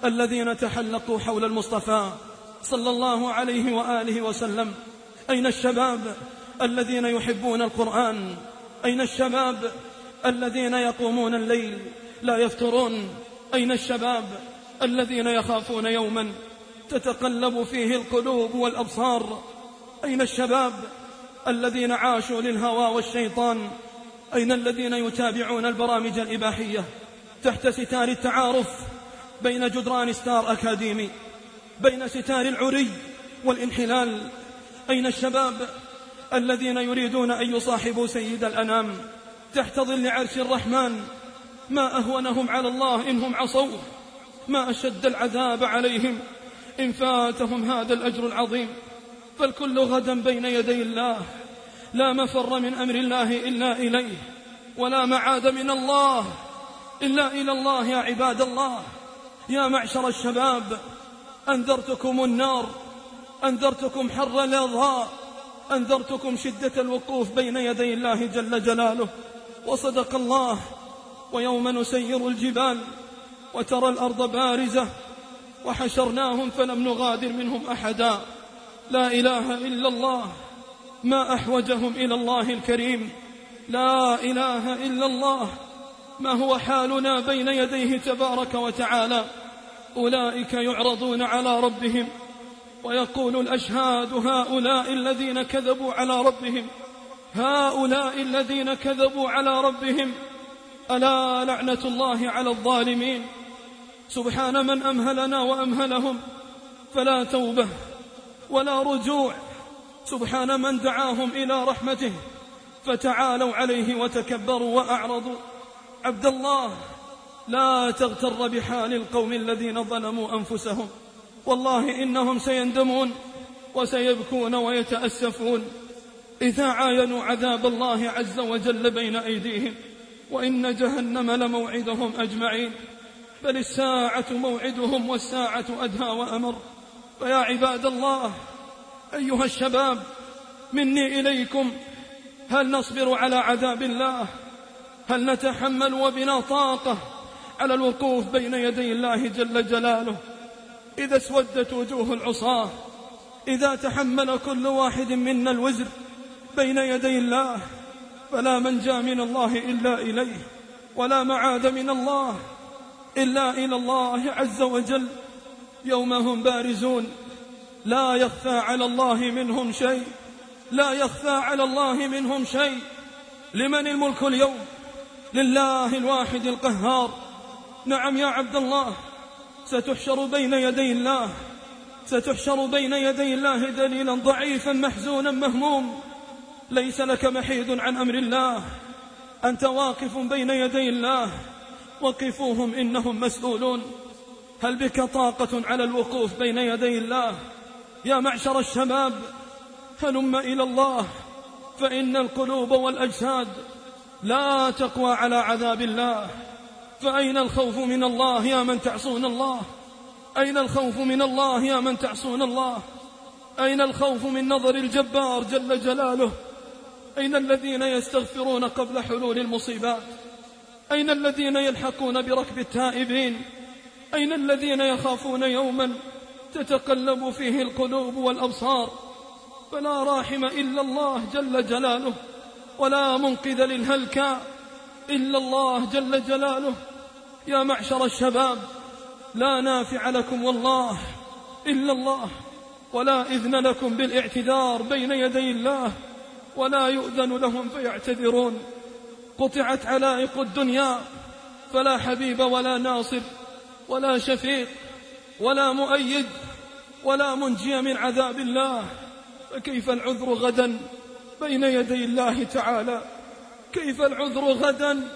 الذين تحلقوا حول المصطفى صلى الله عليه وآله وسلم؟ أين الشباب الذين يحبون القرآن؟ أين الشباب الذين يقومون الليل لا يفترون أين الشباب الذين يخافون يوما تتقلب فيه القلوب والأبصار؟ أين الشباب الذين عاشوا للهوى والشيطان؟ أين الذين يتابعون البرامج الإباحية تحت ستار التعارف بين جدران ستار أكاديمي بين ستار العري والانحلال أين الشباب الذين يريدون أن يصاحبوا سيد الأنام تحت ظل عرش الرحمن؟ ما أهونهم على الله إنهم عصوه ما أشد العذاب عليهم إن فاتهم هذا الأجر العظيم؟ فالكل غدا بين يدي الله لا مفر من أمر الله إلا إليه ولا معاد من الله إلا إلى الله يا عباد الله. يا معشر الشباب أنذرتكم النار أنذرتكم حر الإضاء أنذرتكم شدة الوقوف بين يدي الله جل جلاله وصدق الله ويوم نسير الجبال وترى الأرض بارزة وحشرناهم فلم نغادر منهم أحدا. لا إله إلا الله ما أحوجهم إلى الله الكريم. لا إله إلا الله ما هو حالنا بين يديه تبارك وتعالى. أولئك يعرضون على ربهم ويقول الأشهاد هؤلاء الذين كذبوا على ربهم هؤلاء الذين كذبوا على ربهم ألا لعنة الله على الظالمين؟ سبحان من أمهلنا وأمهلهم فلا توبة ولا رجوع. سبحان من دعاهم إلى رحمته فتعالوا عليه وتكبروا وأعرضوا. عبد الله لا تغتر بحال القوم الذين ظلموا أنفسهم. والله إنهم سيندمون وسيبكون ويتأسفون. إذا عاينوا عذاب الله عز وجل بين أيديهم وإن جهنم لموعدهم أجمعين. بل الساعة موعدهم والساعة أدهى وأمر. فيا عباد الله أيها الشباب مني إليكم هل نصبر على عذاب الله؟ هل نتحمل وبنا طاقة على الوقوف بين يدي الله جل جلاله؟ إذا اسودت وجوه العصاة إذا تحمل كل واحد منا الوزر بين يدي الله فلا منجا من الله إلا إليه ولا معاد من الله إلا إلى الله عز وجل. يوم هم بارزون لا يخفى على الله منهم شيء لا يخفى على الله منهم شيء. لمن الملك اليوم؟ لله الواحد القهار. نعم يا عبد الله. ستحشر بين يدي الله ستحشر بين يدي الله دليلا ضعيفا محزونا مهموم. ليس لك محيد عن أمر الله. أنت واقف بين يدي الله وقفوهم إنهم مسؤولون. هل بك طاقة على الوقوف بين يدي الله؟ يا معشر الشباب هلم إلى الله فإن القلوب والأجساد لا تقوى على عذاب الله. فأين الخوف من الله يا من تعصون الله؟ أين الخوف من الله يا من تعصون الله؟ أين الخوف من نظر الجبار جل جلاله؟ أين الذين يستغفرون قبل حلول المصيبات؟ أين الذين يلحقون بركب التائبين؟ أين الذين يخافون يوما تتقلب فيه القلوب والأبصار؟ فلا راحم إلا الله جل جلاله ولا منقذ للهلكى إلا الله جل جلاله. يا معشر الشباب لا نافع لكم والله إلا الله ولا إذن لكم بالاعتذار بين يدي الله ولا يؤذن لهم فيعتذرون. قطعت علائق الدنيا فلا حبيب ولا ناصر ولا شفيق ولا مؤيد ولا منجي من عذاب الله. فكيف العذر غدا بين يدي الله تعالى؟ كيف العذر غدا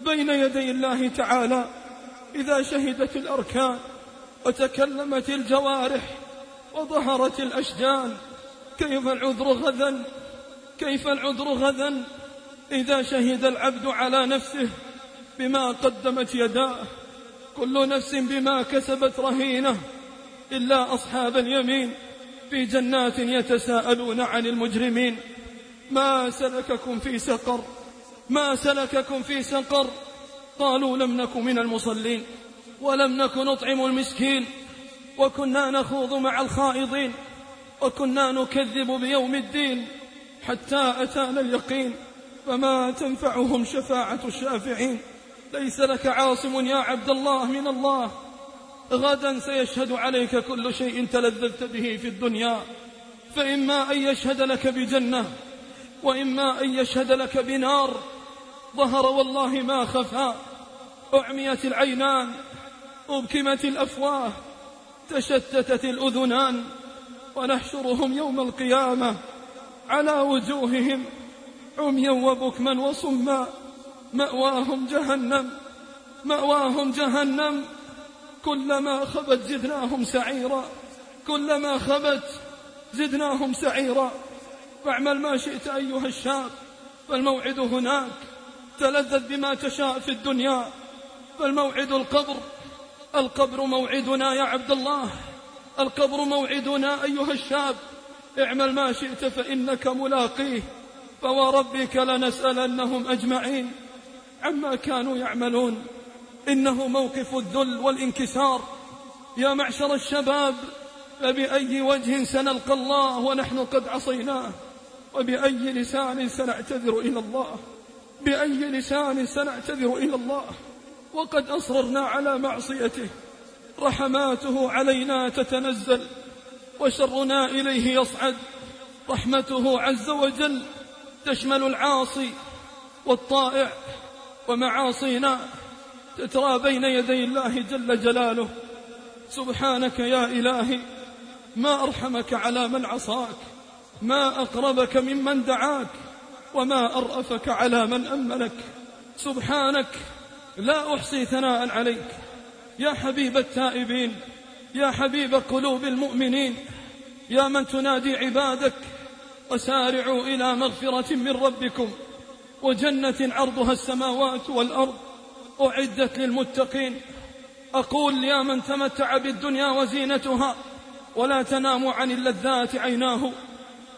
بين يدي الله تعالى إذا شهدت الأركان وتكلمت الجوارح وظهرت الأشجان؟ كيف العذر غدا؟ كيف العذر غدا إذا شهد العبد على نفسه بما قدمت يداه؟ كل نفس بما كسبت رهينة إلا أصحاب اليمين في جنات يتساءلون عن المجرمين. ما سلككم في سقر ما سلككم في سقر. قالوا لم نك من المصلين ولم نك نطعم المسكين. وكنا نخوض مع الخائضين وكنا نكذب بيوم الدين. حتى أتانا اليقين فما تنفعهم شفاعة الشافعين. ليس لك عاصم يا عبد الله من الله. غدا سيشهد عليك كل شيء تلذذت به في الدنيا. فإما أن يشهد لك بجنة وإما أن يشهد لك بنار ظهر والله ما خفى أعميت العينان أبكمت الأفواه تشتتت الأذنان ونحشرهم يوم القيامة على وجوههم عميا وبكما وصما. مأواهم جهنم مأواهم جهنم. كلما خبت زدناهم سعيرا كلما خبت زدناهم سعيرا. فاعمل ما شئت أيها الشاب فالموعد هناك. تلذذ بما تشاء في الدنيا فالموعد القبر. القبر موعدنا يا عبد الله. القبر موعدنا أيها الشاب. اعمل ما شئت فإنك ملاقيه. فوربك لنسألنهم أجمعين. عما كانوا يعملون. إنه موقف الذل والانكسار. يا معشر الشباب فبأي وجه سنلقى الله ونحن قد عصيناه. وبأي لسان سنعتذر إلى الله؟ بأي لسان سنعتذر إلى الله؟ وقد أصررنا على معصيته. رحماته علينا تتنزل. وشرنا إليه يصعد. رحمته عز وجل تشمل العاصي والطائع ومعاصينا تترى بين يدي الله جل جلاله. سبحانك يا إلهي ما أرحمك على من عصاك. ما أقربك ممن دعاك وما أرأفك على من أمنك سبحانك لا أحصي ثناء عليك. يا حبيب التائبين يا حبيب قلوب المؤمنين يا من تنادي عبادك. وسارعوا إلى مغفرة من ربكم. وجنة عرضها السماوات والأرض. أعدت للمتقين. أقول يا من تمتع بالدنيا وزينتها ولا تنام عن اللذات عيناه.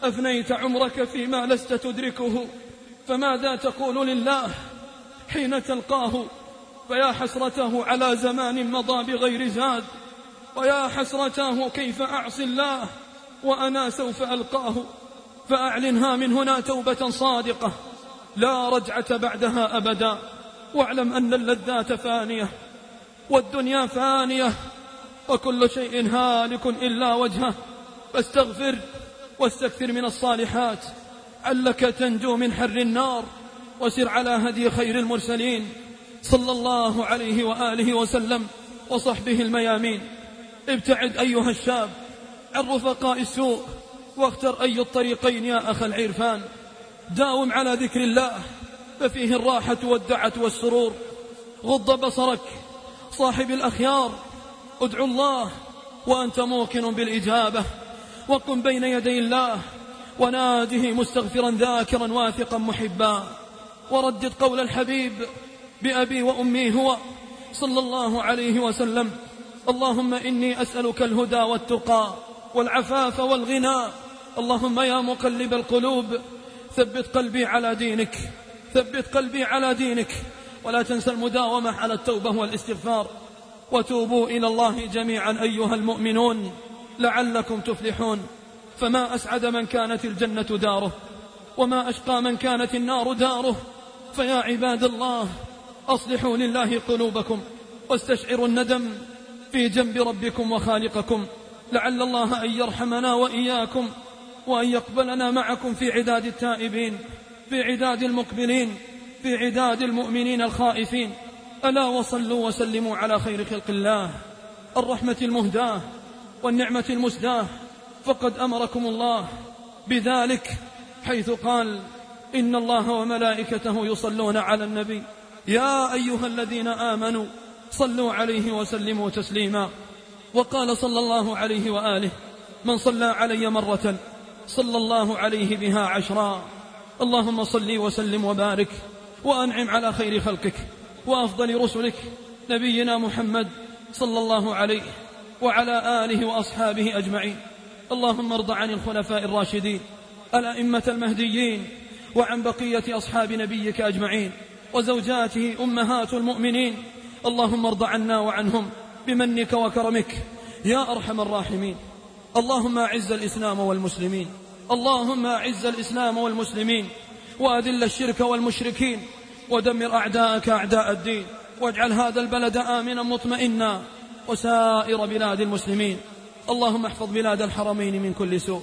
أفنيت عمرك فيما لست تدركه فماذا تقول لله حين تلقاه؟ فيا حسرته على زمان مضى بغير زاد ويا حسرته كيف أعصي الله وأنا سوف ألقاه؟ فأعلنها من هنا توبة صادقة لا رجعة بعدها أبدا واعلم أن اللذات فانية والدنيا فانية وكل شيء هالك إلا وجهه فاستغفر واستكثر من الصالحات علك تنجو من حر النار وسر على هدي خير المرسلين. صلى الله عليه وآله وسلم وصحبه الميامين. ابتعد أيها الشاب عن رفقاء السوء واختر أي الطريقين يا أخ العرفان. داوم على ذكر الله ففيه الراحة والدعة والسرور. غض بصرك صاحب الأخيار ادعو الله وأنت موقن بالإجابة. وقم بين يدي الله وناده مستغفرا ذاكرا واثقا محبا وردد قول الحبيب بأبي وأمي هو صلى الله عليه وسلم اللهم إني أسألك الهدى والتقى والعفاف والغنى اللهم يا مقلب القلوب ثبت قلبي على دينك ثبت قلبي على دينك ولا تنسى المداومة على التوبة والاستغفار وتوبوا إلى الله جميعا أيها المؤمنون لعلكم تفلحون. فما أسعد من كانت الجنة داره وما أشقى من كانت النار داره. فيا عباد الله أصلحوا لله قلوبكم واستشعروا الندم في جنب ربكم وخالقكم. لعل الله أن يرحمنا وإياكم وأن يقبلنا معكم في عداد التائبين في عداد المقبلين في عداد المؤمنين الخائفين. ألا وصلوا وسلموا على خير خلق الله الرحمة المهداة. والنعمة المسداة فقد أمركم الله بذلك حيث قال إن الله وملائكته يصلون على النبي. يا أيها الذين آمنوا صلوا عليه وسلموا تسليما. وقال صلى الله عليه وآله من صلى علي مرة صلى الله عليه بها عشرا. اللهم صل وسلم وبارك وأنعم على خير خلقك وأفضل رسلك نبينا محمد صلى الله عليه وعلى آله وأصحابه أجمعين. اللهم ارض عن الخلفاء الراشدين الأئمة المهديين وعن بقية أصحاب نبيك أجمعين وزوجاته أمهات المؤمنين. اللهم ارض عنا وعنهم بمنك وكرمك يا أرحم الراحمين. اللهم أعز الإسلام والمسلمين. اللهم أعز الإسلام والمسلمين. وأذل الشرك والمشركين. ودمر أعداءك أعداء الدين. واجعل هذا البلد آمنا مطمئنا. وسائر بلاد المسلمين. اللهم احفظ بلاد الحرمين من كل سوء.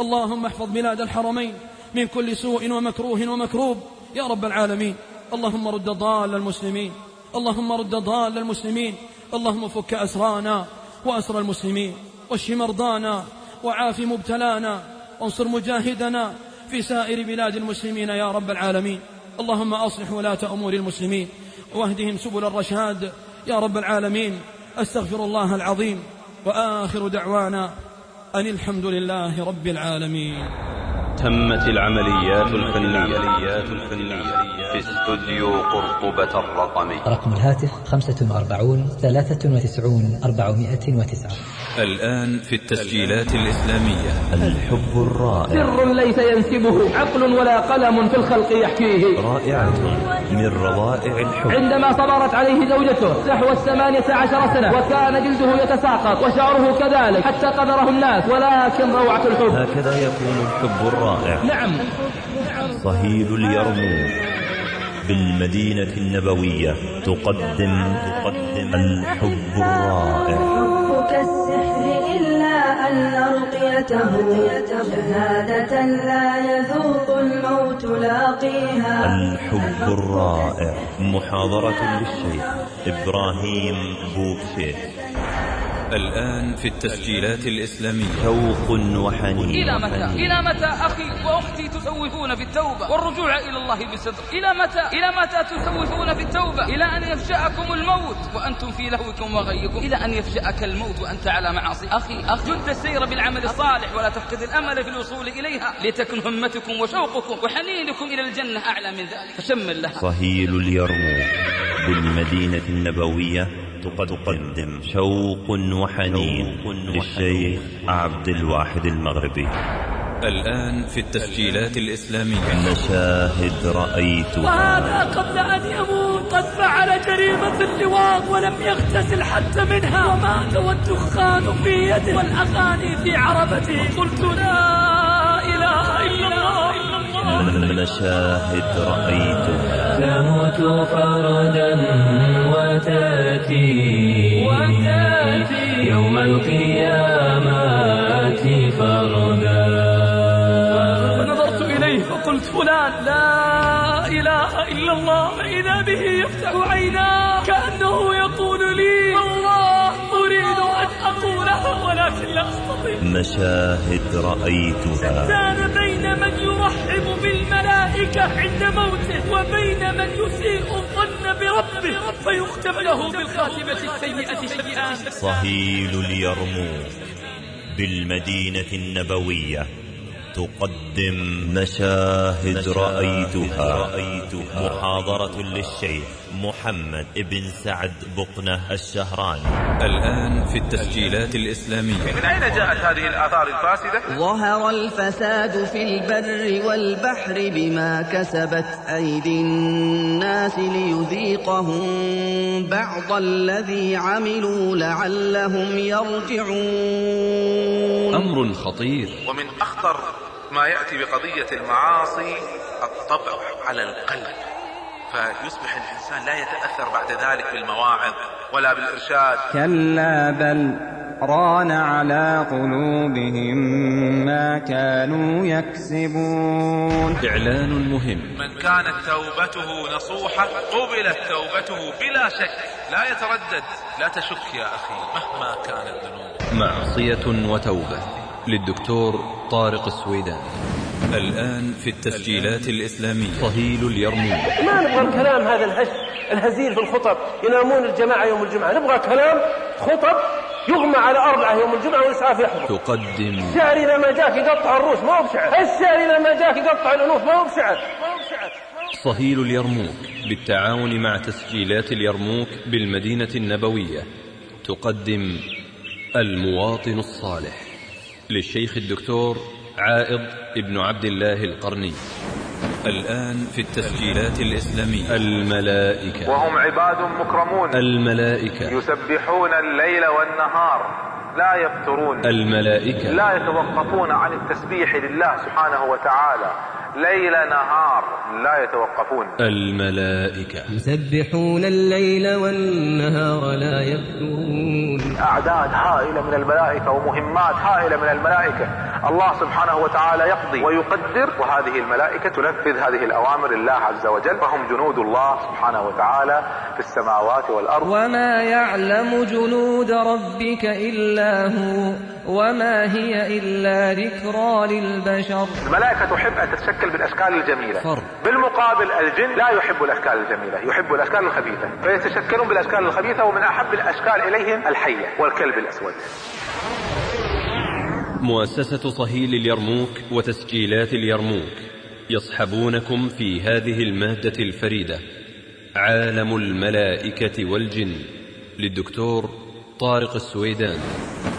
اللهم احفظ بلاد الحرمين من كل سوء ومكروه ومكروب. يا رب العالمين. اللهم رد ضال المسلمين. اللهم رد ضال المسلمين. اللهم فك أسرانا وأسر المسلمين. واشف مرضانا وعاف مبتلانا. وانصر مجاهدنا في سائر بلاد المسلمين يا رب العالمين. اللهم أصلح ولاة أمور المسلمين. واهدهم سبل الرشاد يا رب العالمين. أستغفر الله العظيم وآخر دعوانا أن الحمد لله رب العالمين. تمت العمليات الفنية في استوديو قرطبة الرقمي رقم الهاتف خمسة وأربعون ثلاثة وتسعون أربعمائة وتسعة. الآن في التسجيلات الإسلامية. الحب الرائع. سر ليس ينسبه عقل ولا قلم في الخلق يحكيه. رائعة. من روائع الحب. عندما صبرت عليه زوجته نحو الثمانية عشر سنة وكان جلده يتساقط وشعره كذلك حتى قدره الناس ولكن روعة الحب. هكذا يكون الحب الرائع. نعم. صهيل اليرموك بالمدينة النبوية تقدم تقدم الحب الرائع. السحر إلا أن رقيته شهادة لا يذوق الموت لاقيها. الحب الرائع. محاضرة للشيخ إبراهيم بوكشيخ. الآن في التسجيلات الإسلامية. شوق وحنين. إلى متى؟ إلى متى أخي وأختي تسوفون في التوبة؟ والرجوع إلى الله بصدق. إلى متى؟ إلى متى تسوفون في التوبة؟ إلى أن يفجأكم الموت وأنتم في لهوكم وغيكم. إلى أن يفجأك الموت وأنت على معاصي. أخي أخ جد السير بالعمل الصالح ولا تفقد الأمل في الوصول إليها. لتكن همتكم وشوقكم وحنينكم إلى الجنة أعلى من ذلك. فشمل لها. صهيل اليرموك بالمدينة النبوية تقدم شوق وحنين للشيخ عبد الواحد المغربي. الآن في التسجيلات الإسلامية. مشاهد رأيتها. وهذا قبل أن يموت قد فعل جريمة اللواط ولم يغتسل حتى منها. ومات والدخان في يده والأغاني في عربته. قلت لا. مشاهد رأيتها. تموت فردا وتأتي. يوم القيامة فردا. فنظرت إليه فقلت فلان لا إله إلا الله فإذا به يفتح عيناه كأنه يقول لي أن ولكن لا أستطيع. مشاهد رأيتها. كان بين من يرحب بالملائكة عند موته وبين من يسيء الظن بربه فيختم له بالخاتمة السيئة شيئان صهيل اليرموك بالمدينة النبوية تقدم مشاهد رأيتها. رأيتها. محاضرة للشيخ. محمد ابن سعد بقنة الشهراني. الآن في التسجيلات الإسلامية. من أين جاءت هذه الآثار الفاسدة؟ ظهر الفساد في البر والبحر بما كسبت أيدي الناس ليذيقهم بعض الذي عملوا لعلهم يرجعون. أمر خطير. ومن أخطر ما يأتي بقضية المعاصي الطبع على القلب. فيصبح الإنسان لا يتأثر بعد ذلك بالمواعظ ولا بالإرشاد. كلا بل ران على قلوبهم ما كانوا يكسبون. إعلان مهم. من كانت توبته نصوحة قبلت توبته بلا شك لا يتردد. لا تشك يا أخي مهما كانت ذنوبك. معصية وتوبة للدكتور طارق السويدان الآن في التسجيلات الإسلامية. صهيل اليرموك. ما نبغى الكلام هذا الهش الهزيل في الخطب ينامون الجماعة يوم الجمعة. نبغى كلام خطب يغمى على أربعة يوم الجمعة والإسعاف يحضر تقدم. الشعر إذا ما جاك يقطع الروس ما هو بشعر. الشعر إذا ما جاك يقطع الأنوف ما هو بشعر. ما هو بشعر صهيل اليرموك بالتعاون مع تسجيلات اليرموك بالمدينة النبوية تقدم المواطن الصالح للشيخ الدكتور عائض ابن عبد الله القرني. الآن في التسجيلات الإسلامية. الملائكة. وهم عباد مكرمون. الملائكة. يسبحون الليل والنهار. لا يفترون. الملائكة. لا يتوقفون عن التسبيح لله سبحانه وتعالى. ليل نهار لا يتوقفون. الملائكة. يسبحون الليل والنهار لا يفترون. أعداد هائلة من الملائكة ومهمات هائلة من الملائكة. الله سبحانه وتعالى يقضي ويقدر وهذه الملائكة تنفذ هذه الأوامر الله عز وجل. فهم جنود الله سبحانه وتعالى في السماوات والأرض. وما يعلم جنود ربك إلا هو وما هي إلا ذكرى للبشر. الملائكة تحب أن تتشكل بالأشكال الجميلة. فرق. بالمقابل الجن لا يحب الأشكال الجميلة يحب الأشكال الخبيثة. فيتشكلون بالأشكال الخبيثة ومن أحب الأشكال إليهم الحية والكلب الأسود. مؤسسة صهيل اليرموك وتسجيلات اليرموك يصحبونكم في هذه المادة الفريدة عالم الملائكة والجن. للدكتور طارق السويدان.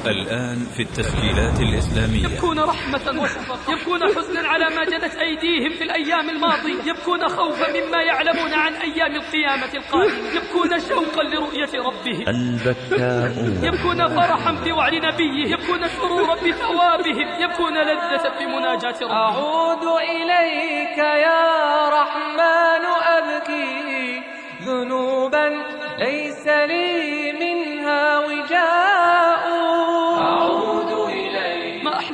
الآن في التسجيلات الإسلامية. يبكون رحمة وشفقة. يبكون حزنا على ما جنت أيديهم في الأيام الماضية. يبكون خوفا مما يعلمون عن أيام القيامة القادمة. يبكون شوقا لرؤية ربهم البكاؤون يبكون فرحا بوعد نبيه. يبكون سرورا بثوابهم يبكون لذة بمناجاة ربهم أعود إليك يا رحمن أبكي ذنوبا ليس لي منها وجاء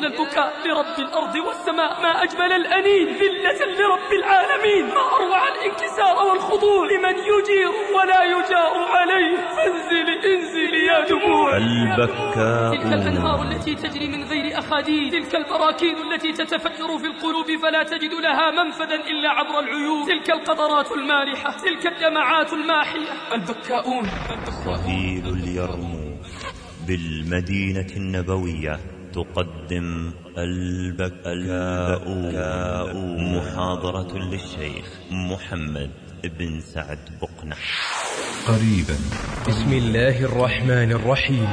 البكاء لرب الأرض والسماء ما أجمل الأنين ذلة لرب العالمين. ما أروع الانكسار والخضوع. لمن يجير ولا يجار عليه. فانزل انزل يا دموع تلك الأنهار التي تجري من غير أخاديد تلك البراكين التي تتفجر في القلوب فلا تجد لها منفذا إلا عبر العيون. تلك القطرات المالحة. تلك الدمعات الماحية. البكاؤون. صهيل اليرموك. بالمدينة النبوية. تقدم البكاؤون محاضرة للشيخ محمد بن سعد بقنع قريبا. بسم الله الرحمن الرحيم.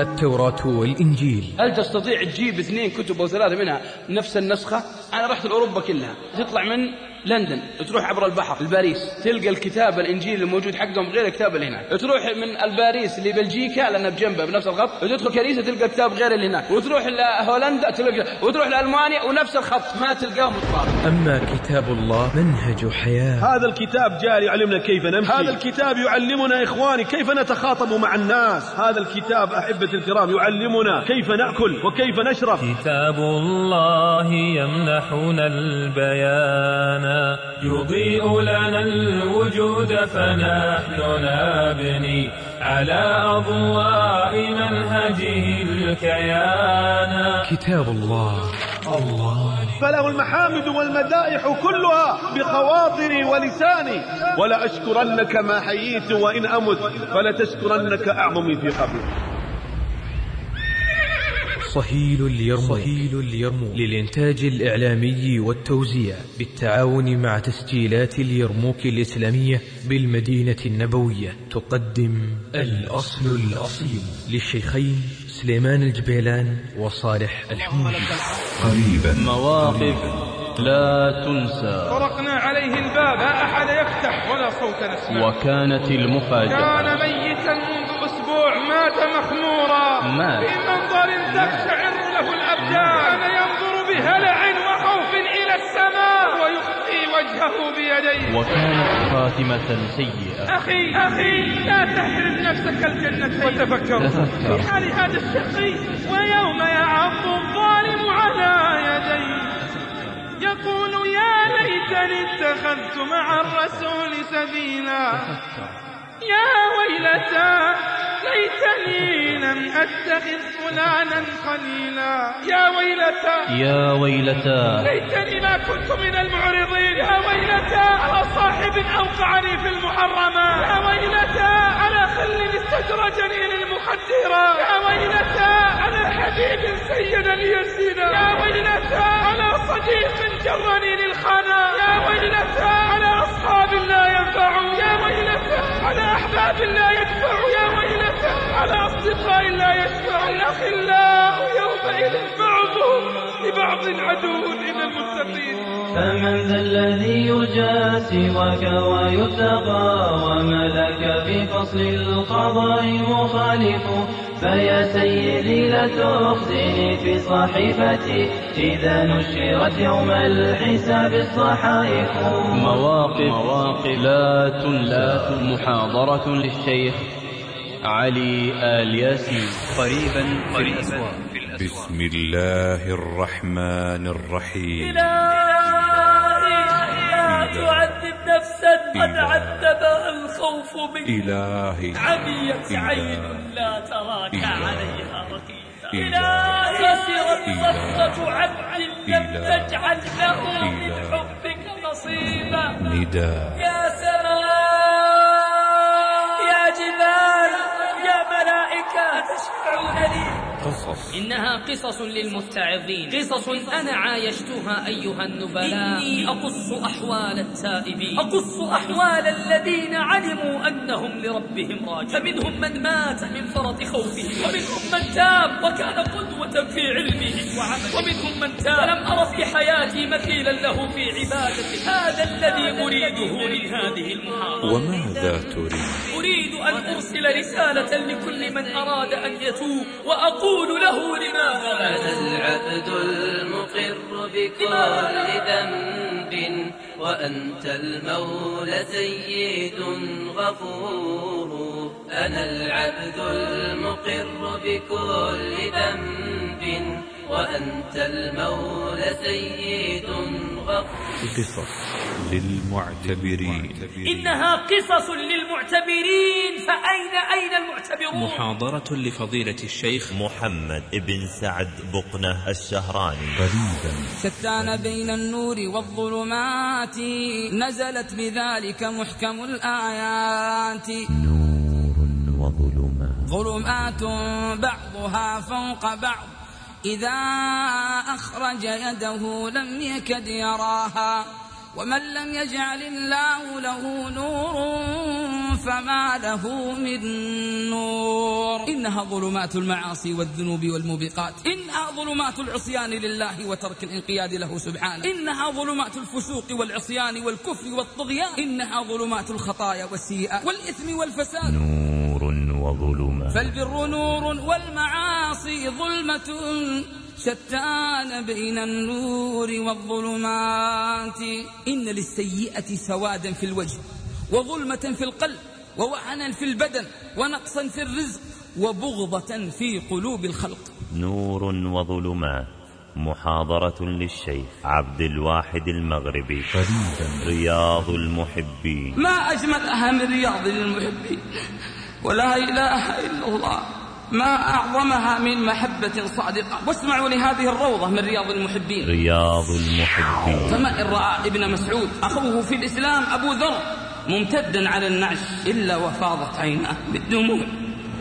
التوراة والإنجيل. هل تستطيع تجيب اثنين كتب أو ثلاثة منها نفس النسخة؟ أنا رحت لاوروبا كلها، تطلع من لندن تروح عبر البحر لباريس تلقى الكتاب الإنجيل الموجود حقهم غير الكتاب اللي هناك، تروح من الباريس لبلجيكا لانها بجنبها بنفس الخط، وتدخل كنيسه تلقى الكتاب غير اللي هناك، وتروح لهولندا تلقى وتروح لألمانيا ونفس الخط ما تلقاه متطابق. أما كتاب الله منهج حياة. هذا الكتاب جاء يعلمنا كيف نمشي. هذا الكتاب يعلمنا إخواني كيف نتخاطب مع الناس. هذا الكتاب أحبة الكرام يعلمنا كيف نأكل وكيف نشرب. كتاب الله يمنحنا البيان. يضيء لنا الوجود فنحن نبني على أضواء منهجه الكيان. كتاب الله. الله فله المحامد والمدائح كلها بخواطري ولساني. ولا أشكرنك ما حييت وإن أمت فلتشكرنك أعظمي في قبري. صهيل اليرموك صهيل اليرموك للإنتاج الإعلامي والتوزيع بالتعاون مع تسجيلات اليرموك الإسلامية بالمدينة النبوية. تقدم الأصل الأصيل للشيخين سليمان الجبيلان وصالح الحمودي قريبا. مواقف لا تنسى. طرقنا عليه الباب لا أحد يفتح ولا صوت نسمع. وكانت المفاجأة. كان ميتا منذ أسبوع مات مخمورا. مات. تقشعر له الأبدان. كان ينظر بهلع وخوف إلى السماء ويخفي وجهه بيديه. وكانت خاتمة سيئة. أخي أخي لا تحرم نفسك الجنتين. وتفكر تفكر. في حال هذا الشقي ويوم يعض الظالم على يديه. يقول يا ليتني اتخذت مع الرسول سبيلا. يا ويلتى ليتني لم أتخذ فلانا خليلا يا ويلتى. يا ويلتى. ليتني ما كنت من المعرضين. يا ويلتى على صاحب أوقعني في المحرمات يا ويلتى على خل استدرجني للمخدرات يا ويلتى على حبيب سيد الزنا يا ويلتى على صديق جرني للخنا يا ويلتى على أصحاب لا ينفعون يا ويلتى على أحباب لا يدفعوا يا ويلتى على أصدقاء لا يشفعوا الأخلاء يومئذ بعضهم لبعض عدو إلى المتقين فمن ذا الذي يرجى سواك ويتقى وملك في فصل القضاء مخالف فيا سيدي لا تخزني في صحيفتي إذا نشرت يوم الحساب الصحائف. مواقف مواقف لا تنسى محاضرة للشيخ. علي آل ياسين قريبا في الأسواق بسم الله الرحمن الرحيم إلهي لا تعذب نفسا قد. عذبها الخوف منك إلهي عميت. عين لا تراك. عليها رقيبا إلهي. خسرت. صفقة عبد لم. تجعل له من. حبك نصيبا نداء يا سماء تشفعون لي قصص. إنها قصص للمتعظين. قصص أنا عايشتها أيها النبلاء. إني أقص أحوال التائبين. أقص أحوال الذين علموا أنهم لربهم راجعون. فمنهم من مات من فرط خوفه. ومنهم من تاب وكان قدوة في علمه. وعمله. ومنهم من تاب. فلم أر في حياتي مثيلا له في عبادته. هذا الذي أريده من هذه المحاضرة. وماذا تريد؟ أريد أن أرسل رسالة لكل من أراد أن يتوب. وأقول له لماذا أنا العبد المقر بكل ذنب وأنت المولى سيد غفور؟ أنا العبد المقر بكل ذنب وأنت المولى سيد غفور قصص للمعتبرين. إنها قصص للمعتبرين. فأين أين المعتبرون؟ محاضرة لفضيلة الشيخ محمد بن سعد بقنة الشهراني. قريبا شتان بين النور والظلمات. نزلت بذلك محكم الآيات. نور وظلمات. ظلمات بعضها فوق بعض. إذا أخرج يده لم يكد يراها ومن لم يجعل الله له نور فما له من نور. إنها ظلمات المعاصي والذنوب والموبقات. إنها ظلمات العصيان لله وترك الانقياد له سبحانه. إنها ظلمات الفسوق والعصيان والكفر والطغيان. إنها ظلمات الخطايا والسيئات والإثم والفساد. نور وظلمات فالبر نور والمعاصي ظلمة شتان بين النور والظلمات. إن للسيئة سوادا في الوجه وظلمة في القلب ووهنا في البدن ونقصا في الرزق وبغضة في قلوب الخلق. نور وظلمات محاضرة للشيخ عبد الواحد المغربي. قريبا رياض المحبين. ما أجملها من رياض للمحبين. ولا إله إلا الله. ما أعظمها من محبة صادقة. واسمعوا لهذه الروضة من رياض المحبين. رياض المحبين. فما إن رأى ابن مسعود أخوه في الإسلام أبو ذر ممتدا على النعش إلا وفاضت عيناه بالدموع.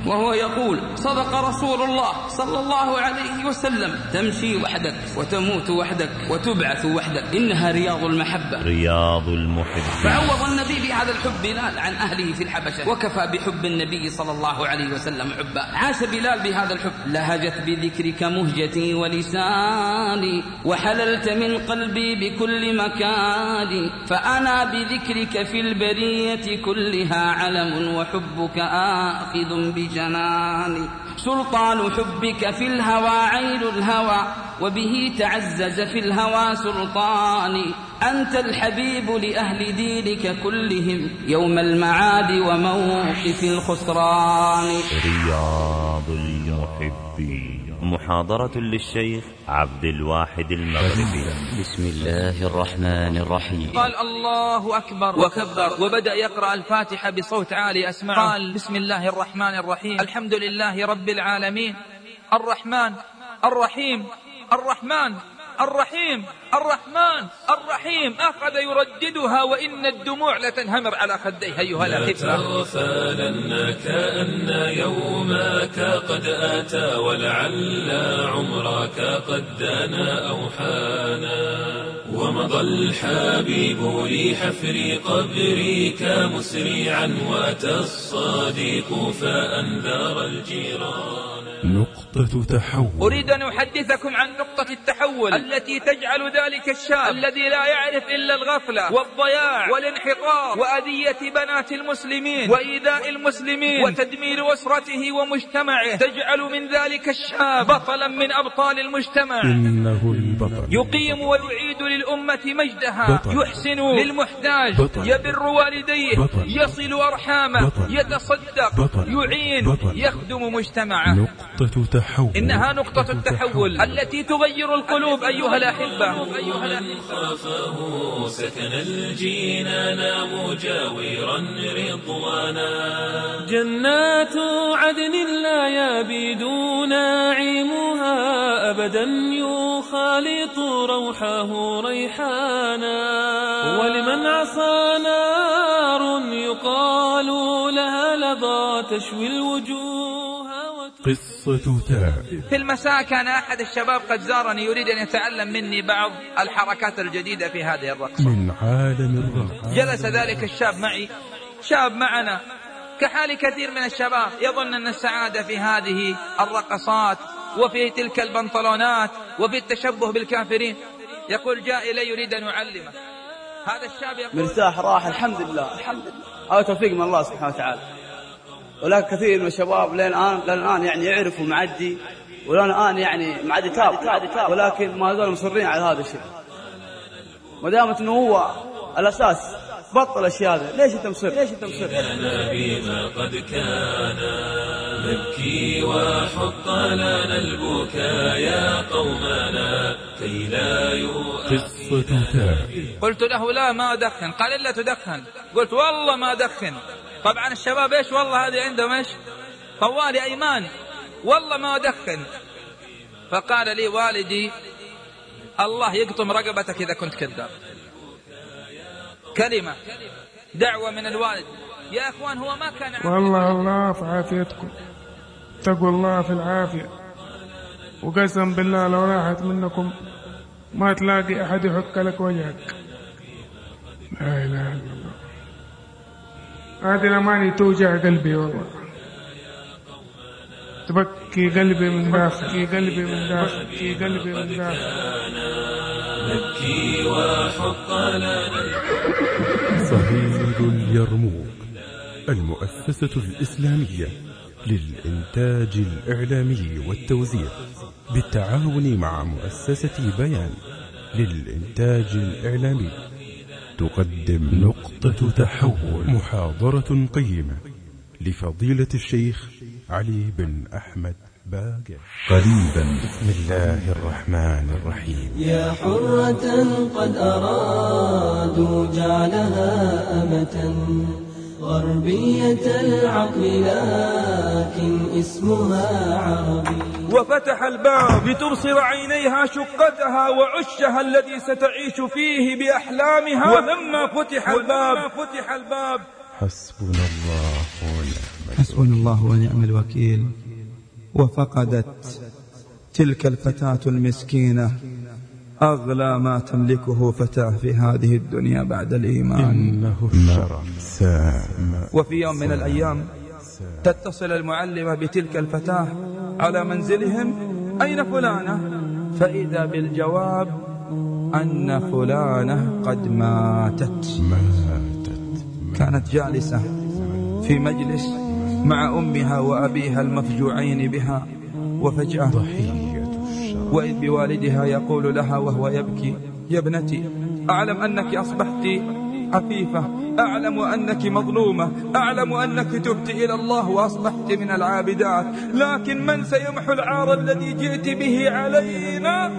وهو يقول صدق رسول الله صلى الله عليه وسلم تمشي وحدك وتموت وحدك وتبعث وحدك إنها رياض المحبة. رياض المحبين فعوض النبي بهذا الحب بلال عن أهله في الحبشة وكفى بحب النبي صلى الله عليه وسلم حبا. عاش بلال بهذا الحب. لهجت بذكرك مهجتي ولساني وحللت من قلبي بكل مكان فأنا بذكرك في البرية كلها علم وحبك آخذ بجناني سلطان حبك في الهوى عين الهوى وبه تعزز في الهوى سلطاني أنت الحبيب لأهل دينك كلهم يوم المعاد وموقف الخسران. رياض المحبين. محاضرة للشيخ عبد الواحد المغربي. بسم الله الرحمن الرحيم. قال الله أكبر. وكبر. وبدأ يقرأ الفاتحة بصوت عالي. أسمعه. قال بسم الله الرحمن الرحيم. الحمد لله رب العالمين. الرحمن. الرحيم. الرحمن. الرحيم الرحمن الرحيم. أخذ يرددها وإن الدموع لتنهمر على خديه أيها الأحبة تغفلن كأن يومك قد أتى ولعل عمرك قد دنا أو حانا. ومضى الحبيب لحفر قبرك مسرعا وأتى الصديق فأنذر الجيران. نقطة تحول أريد أن أحدثكم عن نقطة التحول التي تجعل ذلك الشاب الذي لا يعرف إلا الغفلة والضياع والانحطاط وأذية بنات المسلمين وإيذاء المسلمين وتدمير أسرته ومجتمعه تجعل من ذلك الشاب بطلا من أبطال المجتمع إنه البطل يقيم ويعيد للأمة مجدها بطل. يحسن للمحتاج بطل. يبر والديه بطل. يصل أرحامه بطل. يتصدق بطل. يعين بطل. يخدم مجتمعه نقطة تحول إنها نقطة التحول. التي تغير القلوب أيها الأحبة. أيها الأحبة خافه سكن الجنان مجاورا رضوانا. جنات عدن لا يبيدون نعيمها أبدا يخالط روحه ريحانا. ولمن عصى نار يقال لها لظى تشوي الوجوه. قصة تاء في المساء كان أحد الشباب قد زارني يريد أن يتعلم مني بعض الحركات الجديدة في هذه الرقصة. من عالم الرقص. جلس ذلك الشاب معي. شاب معنا. كحال كثير من الشباب يظن أن السعادة في هذه الرقصات وفي تلك البنطلونات وفي التشبه بالكافرين. يقول جاء إلي يريد أن يعلمه هذا الشاب يقول مرتاح راح الحمد لله. الحمد لله. هذا توفيق من الله سبحانه وتعالى. ولكن كثير من الشباب لين الآن لين الآن يعني يعرفوا معدي ولين الآن يعني معدي تاب. ولكن ما زالوا مصرين على هذا الشيء. ما دامت إنه هو الأساس بطل الأشياء هذا ليش أنت مصر؟ ليش أنت مصر؟ بما قد كان نبكي وحق لنا البكاء يا قومنا كي لا قصة قلت له لا ما أدخن قال إلا تدخن. قلت والله ما أدخن طبعا الشباب إيش؟ والله هذه عندهم إيش؟ طوالي أيمان. والله ما أدخن. فقال لي والدي الله يقطم رقبتك إذا كنت كذاب. كلمة. دعوة من الوالد. يا أخوان هو ما كان والله الله في عافيتكم اتقوا الله في العافية. وقسم بالله لو راحت منكم ما تلاقي أحد يحك لك وجهك. لا إله إلا الله. هذه الأماني توجع قلبي والله. تبكي قلبي من داخل. تبكي قلبي من داخل. تبكي قلبي من داخل. نبكي وحق لنا صهيل اليرموك المؤسسة الإسلامية للإنتاج الإعلامي والتوزيع بالتعاون مع مؤسسة بيان للإنتاج الإعلامي. تقدم نقطة تحول. محاضرة قيمة لفضيلة الشيخ علي بن أحمد باقر. قريبا. بسم الله الرحمن الرحيم. يا حرة قد أرادوا جعلها أمة غربية العقل لكن اسمها عربي. وفتح الباب لتبصر عينيها شقتها وعشها الذي ستعيش فيه بأحلامها. ولما فتح الباب فتح الباب. حسبنا الله ونعم حسبنا الله ونعم الوكيل. وفقدت تلك الفتاة المسكينة أغلى ما تملكه فتاة في هذه الدنيا بعد الإيمان. إنه وفي يوم من الأيام تتصل المعلمة بتلك الفتاة على منزلهم أين فلانة؟ فإذا بالجواب أن فلانة قد ماتت. ماتت. كانت جالسة في مجلس مع أمها وأبيها المفجوعين بها وفجأة ضحية وإذ بوالدها يقول لها وهو يبكي يا ابنتي أعلم أنك أصبحت عفيفة. أعلم أنك مظلومة. أعلم أنك تبت إلى الله وأصبحت من العابدات. لكن من سيمحو العار الذي جئت به علينا؟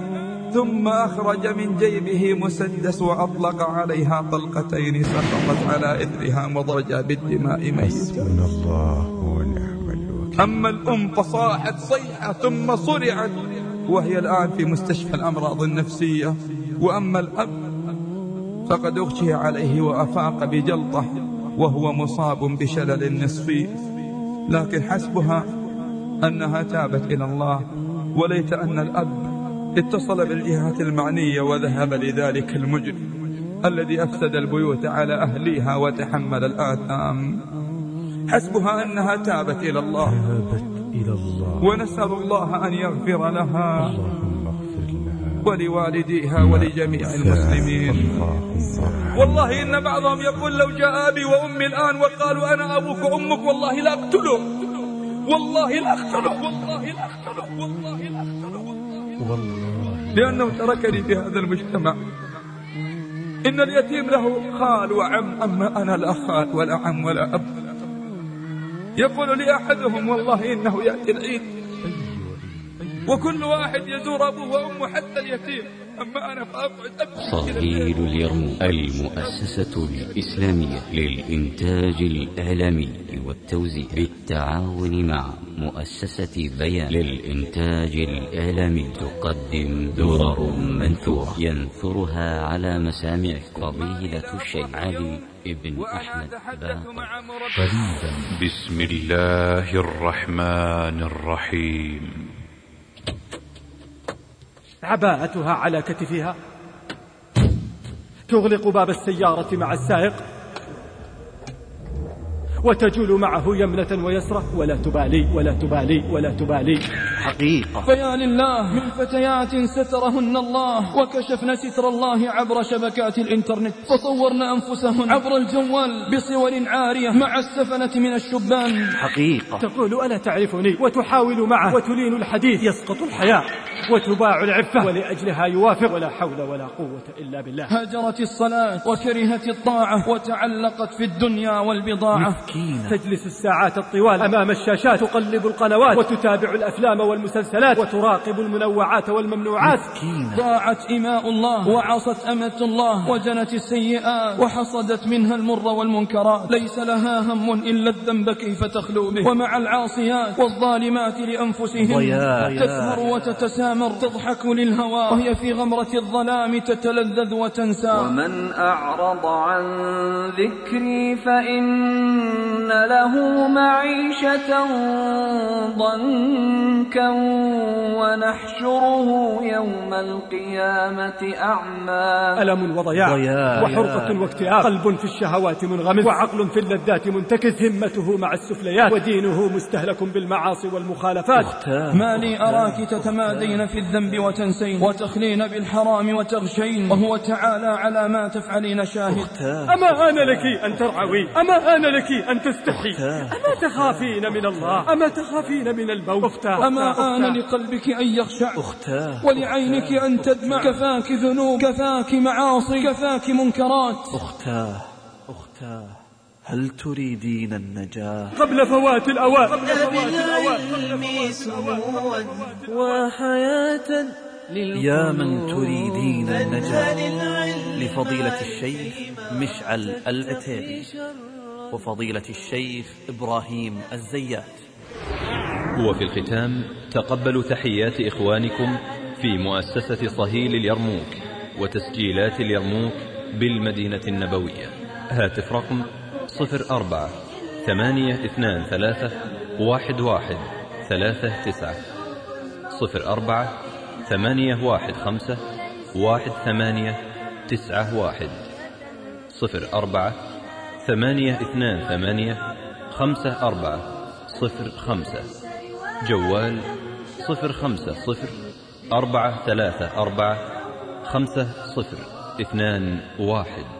ثم أخرج من جيبه مسدس وأطلق عليها طلقتين سقطت على إثرها مضرجة بالدماء ميت. حسبنا الله ونعم الوكيل. أما الأم فصاحت صيحة ثم صرعت. وهي الآن في مستشفى الأمراض النفسية. وأما الأب فقد أغشي عليه وأفاق بجلطة وهو مصاب بشلل نصفي. لكن حسبها أنها تابت إلى الله وليت أن الأب اتصل بالجهات المعنية وذهب لذلك المجرم الذي أفسد البيوت على أهليها وتحمل الآثام. حسبها أنها تابت إلى الله. تابت إلى الله. ونسأل الله أن يغفر لها. لها ولوالديها ولجميع المسلمين. والله إن بعضهم يقول لو جاء أبي وأمي الآن وقالوا أنا أبوك وأمك والله لا أقتله. والله لا أقتله. والله لا أقتله. والله لا أقتله. والله. لأنه تركني في هذا المجتمع. إن اليتيم له خال وعم أما أنا لا خال ولا عم ولا أب. يقول لي أحدهم والله إنه يأتي العيد. وكل واحد يزور أبوه وأمه حتى اليتيم. أما أنا فأبعد صهيل اليرموك المؤسسة الإسلامية للإنتاج الإعلامي والتوزيع بالتعاون مع مؤسسة بيان للإنتاج الإعلامي. تقدم درر منثورة ينثرها على مسامعكم فضيلة الشيخ علي ابن أحمد بسم الله الرحمن الرحيم. عباءتها على كتفها. تغلق باب السيارة مع السائق. وتجول معه يمنة ويسرة. ولا تبالي ولا تبالي ولا تبالي. حقيقة. فيا لله من فتيات سترهن الله. وكشفن ستر الله عبر شبكات الإنترنت. فصورن أنفسهن عبر الجوال بصور عارية مع السفنة من الشبان. حقيقة. تقول ألا تعرفني؟ وتحاول معه. وتلين الحديث. يسقط الحياء. وتباع العفة. ولأجلها يوافق. ولا حول ولا قوة إلا بالله. هجرت الصلاة وكرهت الطاعة وتعلقت في الدنيا والبضاعة. مسكينة. تجلس الساعات الطوال. أمام الشاشات. تقلب القنوات. وتتابع الأفلام والمسلسلات. وتراقب المنوعات والممنوعات. مسكينة. ضاعت إماء الله. وعصت أمة الله. وجنت السيئات. وحصدت منها المر والمنكرات. ليس لها هم إلا الذنب. كيف تخلو به؟ ومع العاصيات والظالمات لأنفسهن ضياء. تسهر وتتسامر تضحك للهوى. وهي في غمرة الظلام تتلذذ وتنسى. ومن أعرض عن ذكري فإن له معيشة ضنكا ونحشره يوم القيامة أعمى. ألم وضياع. ضياع. وحرقة واكتئاب. قلب في الشهوات منغمس. وعقل في اللذات منتكس. همته مع السفليات. ودينه مستهلك بالمعاصي والمخالفات. ما لي أراك تتمادين في الذنب وتنسين. وتخلين بالحرام وتغشين. وهو تعالى على ما تفعلين شاهد. أما آن لك أن ترعوي؟ أما آن لك أن تستحي؟ أما تخافين من الله؟ أما تخافين من الموت أختاه أما آن لقلبك أن يخشع. أختاه ولعينك أن تدمع. كفاك ذنوب. كفاك معاصي. كفاك منكرات. أختاه أختاه هل تريدين النجاة؟ قبل فوات الأوان. قبل فوات بالعلم سموا وحياة يا من تريدين النجاة؟ لفضيلة الشيخ مشعل العتيبي وفضيلة الشيخ إبراهيم الزيات. وفي الختام تقبلوا تحيات إخوانكم في مؤسسة صهيل اليرموك وتسجيلات اليرموك بالمدينة النبوية. هاتف رقم صفر أربعة ثمانية اثنان ثلاثة واحد واحد ثلاثة تسعة. صفر أربعة ثمانية واحد خمسة واحد ثمانية تسعة واحد. صفر أربعة ثمانية اثنان ثمانية خمسة أربعة. صفر خمسة. جوال صفر خمسة صفر أربعة ثلاثة أربعة خمسة صفر اثنان واحد.